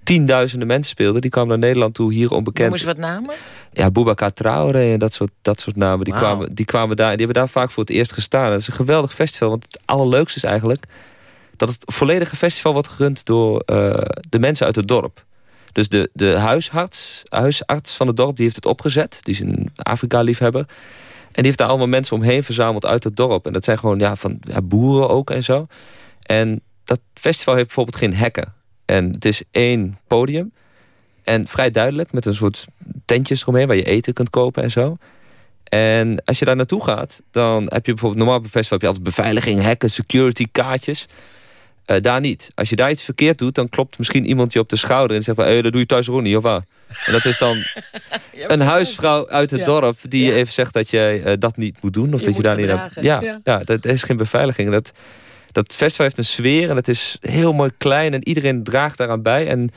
tienduizenden mensen speelden. Die kwamen naar Nederland toe, hier onbekend. Eens wat namen? Ja, Boubacar Traoré en dat soort, dat soort namen. Die, wow. kwamen, die kwamen daar en die hebben daar vaak voor het eerst gestaan. Het is een geweldig festival, want het allerleukste is eigenlijk... dat het volledige festival wordt gerund door uh, de mensen uit het dorp. Dus de, de huisarts, huisarts van het dorp die heeft het opgezet. Die is een Afrika-liefhebber. En die heeft daar allemaal mensen omheen verzameld uit het dorp. En dat zijn gewoon ja, van ja, boeren ook en zo. En dat festival heeft bijvoorbeeld geen hekken. En het is één podium. En vrij duidelijk, met een soort tentjes eromheen... waar je eten kunt kopen en zo. En als je daar naartoe gaat, dan heb je bijvoorbeeld... normaal een festival heb je altijd beveiliging, hekken, security, kaartjes... Uh, daar niet. Als je daar iets verkeerd doet, dan klopt misschien iemand je op de schouder... en zegt van, hey, dat doe je thuis ook niet, of wat? En dat is dan een huisvrouw uit het ja. dorp... die ja. even zegt dat je uh, dat niet moet doen. Of je dat je daar niet... Ja, ja. ja, dat is geen beveiliging. Dat, dat festival heeft een sfeer en het is heel mooi klein... en iedereen draagt daaraan bij. En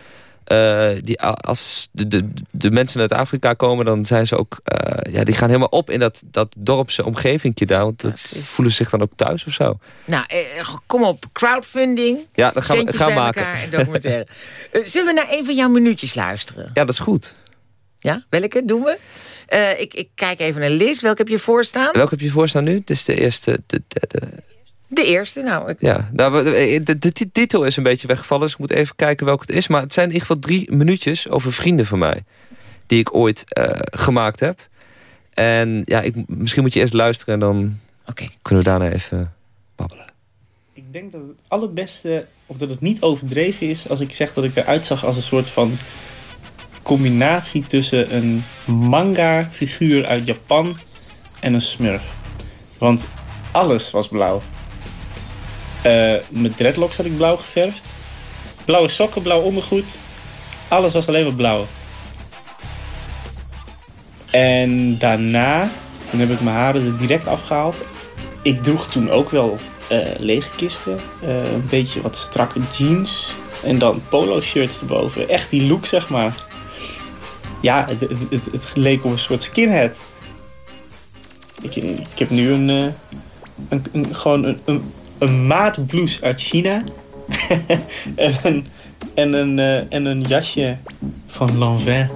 uh, die, als de, de, de, mensen uit Afrika komen, dan zijn ze ook... Uh, ja, die gaan helemaal op in dat, dat dorpse omgevingje daar. Want dat voelen ze zich dan ook thuis of zo. Nou, eh, kom op. Crowdfunding. Ja, dat gaan we gaan maken. En documentaire. Zullen we naar een van jouw minuutjes luisteren? Ja, dat is goed. Ja, welke doen we? Uh, ik, ik kijk even naar Liz. Welke heb je voorstaan? Welke heb je voorstaan nu? Het is de eerste... De, de, de... De eerste, nou. Ik... Ja, nou, de, de, de, titel is een beetje weggevallen, dus ik moet even kijken welke het is. Maar het zijn in ieder geval drie minuutjes over vrienden van mij. Die ik ooit uh, gemaakt heb. En ja, ik, misschien moet je eerst luisteren en dan okay. kunnen we daarna even babbelen. Ik denk dat het allerbeste, of dat het niet overdreven is... als ik zeg dat ik eruit zag als een soort van combinatie tussen een manga-figuur uit Japan en een smurf. Want alles was blauw. Uh, mijn dreadlocks had ik blauw geverfd. Blauwe sokken, blauw ondergoed. Alles was alleen maar blauw. En daarna, toen heb ik mijn haren er direct afgehaald. Ik droeg toen ook wel uh, lege kisten. Uh, een beetje wat strakke jeans. En dan polo shirts erboven. Echt die look, zeg maar. Ja, het, het, leek op een soort skinhead. Ik, heb nu een een, een, gewoon een, een maat blouse uit China. en, een, en, een, uh, en een jasje van Lanvin.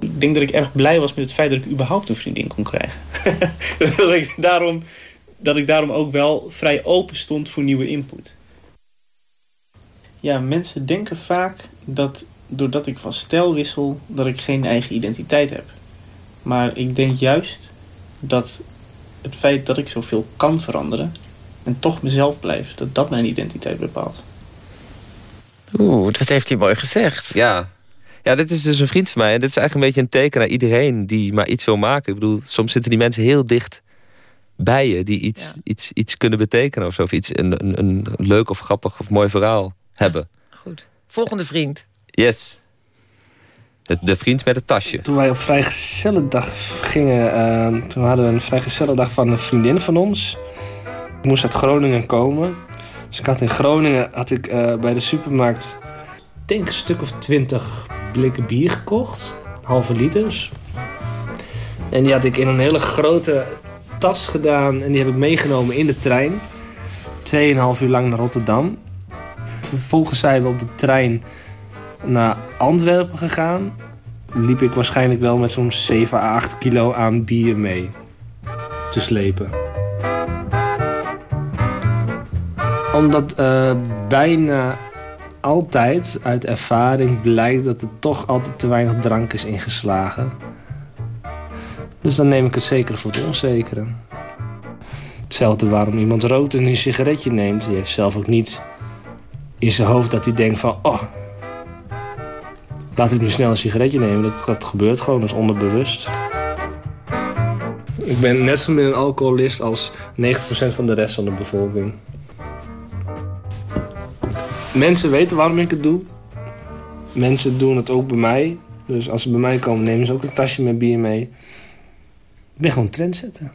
Ik denk dat ik erg blij was met het feit dat ik überhaupt een vriendin kon krijgen. dat, ik daarom, dat ik daarom ook wel vrij open stond voor nieuwe input. Ja, mensen denken vaak dat doordat ik van stijl wissel, dat ik geen eigen identiteit heb. Maar ik denk juist dat het feit dat ik zoveel kan veranderen en toch mezelf blijf, dat dat mijn identiteit bepaalt. Oeh, dat heeft hij mooi gezegd. Ja. Ja, dit is dus een vriend van mij. En dit is eigenlijk een beetje een teken naar iedereen die maar iets wil maken. Ik bedoel, soms zitten die mensen heel dicht bij je... die iets, iets, iets kunnen betekenen of zo. Of iets, een, een, een leuk of grappig of mooi verhaal hebben. goed. Volgende vriend. Yes. De, de, vriend met het tasje. Toen wij op vrijgezellendag gingen... Uh, toen hadden we een vrijgezellendag van een vriendin van ons. Ik moest uit Groningen komen. Dus ik had in Groningen had ik, uh, bij de supermarkt... denk een stuk of twintig blikken bier gekocht. Halve liters. En die had ik in een hele grote tas gedaan. En die heb ik meegenomen in de trein. Tweeënhalf uur lang naar Rotterdam. Vervolgens zijn we op de trein naar Antwerpen gegaan. Liep ik waarschijnlijk wel met zo'n 7 à 8 kilo aan bier mee. Te slepen. Omdat uh, bijna altijd uit ervaring blijkt dat er toch altijd te weinig drank is ingeslagen. Dus dan neem ik het zekere voor het onzekere. Hetzelfde waarom iemand rood en een sigaretje neemt. Die heeft zelf ook niet in zijn hoofd dat hij denkt van... oh, laat ik nu snel een sigaretje nemen. Dat, dat gebeurt gewoon, dat is onderbewust. Ik ben net zo min een alcoholist als 90% van de rest van de bevolking. Mensen weten waarom ik het doe. Mensen doen het ook bij mij. Dus als ze bij mij komen, nemen ze ook een tasje met bier mee. Ik ben gewoon trendsetter.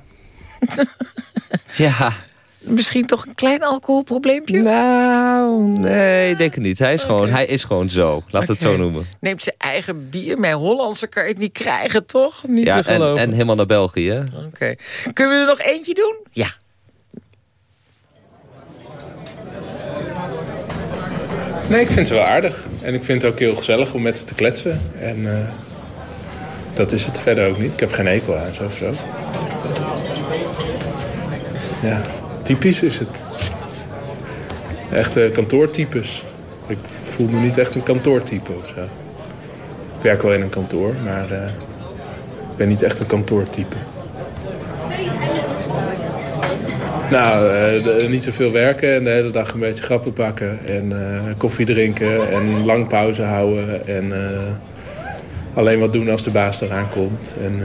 ja, Misschien toch een klein alcoholprobleempje? Nou, nee, ik denk het niet. Hij is, gewoon, hij is gewoon zo. Laat het zo noemen. Neemt zijn eigen bier mee. Hollandse kan je het niet krijgen, toch? Niet ja, te geloven. En, en helemaal naar België. Oké. Kunnen we er nog eentje doen? Ja. Nee, ik vind ze wel aardig. En ik vind het ook heel gezellig om met ze te kletsen. En uh, dat is het verder ook niet. Ik heb geen ekel aan zo of zo. Ja, typisch is het. Echte kantoortypes. Ik voel me niet echt een kantoortype of zo. Ik werk wel in een kantoor, maar uh, ik ben niet echt een kantoortype. Nou, uh, niet zoveel werken en de hele dag een beetje grappen pakken. En uh, koffie drinken en lang pauze houden. En alleen wat doen als de baas eraan komt. En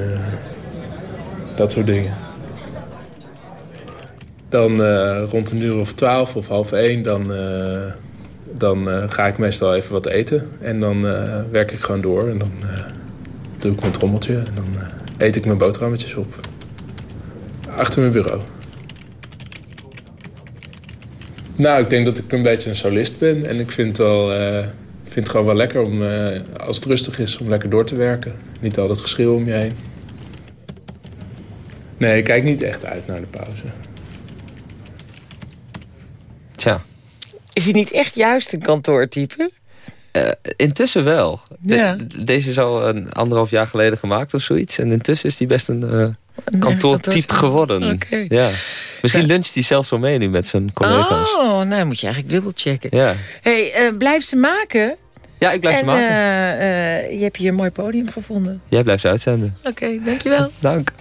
dat soort dingen. Dan uh, rond een uur of twaalf of half één, dan, uh, dan uh, ga ik meestal even wat eten. En dan werk ik gewoon door. En dan doe ik mijn trommeltje. En dan eet ik mijn boterhammetjes op. Achter mijn bureau. Nou, ik denk dat ik een beetje een solist ben. En ik vind, wel, vind het gewoon wel lekker om, als het rustig is, om lekker door te werken. Niet al dat geschreeuw om je heen. Nee, ik kijk niet echt uit naar de pauze. Is hij niet echt juist een kantoortype? Uh, intussen wel. Ja. deze is al een anderhalf jaar geleden gemaakt of zoiets. En intussen is hij best een uh, kantoortype geworden. Okay. Ja. Misschien ja. luncht hij zelfs wel mee nu met zijn collega's. Oh, nou moet je eigenlijk dubbel checken. Ja. hey, uh, blijf ze maken. Ja, ik blijf en, ze maken. je hebt hier een mooi podium gevonden. Jij blijft ze uitzenden. Oké, okay, dankjewel. Dank.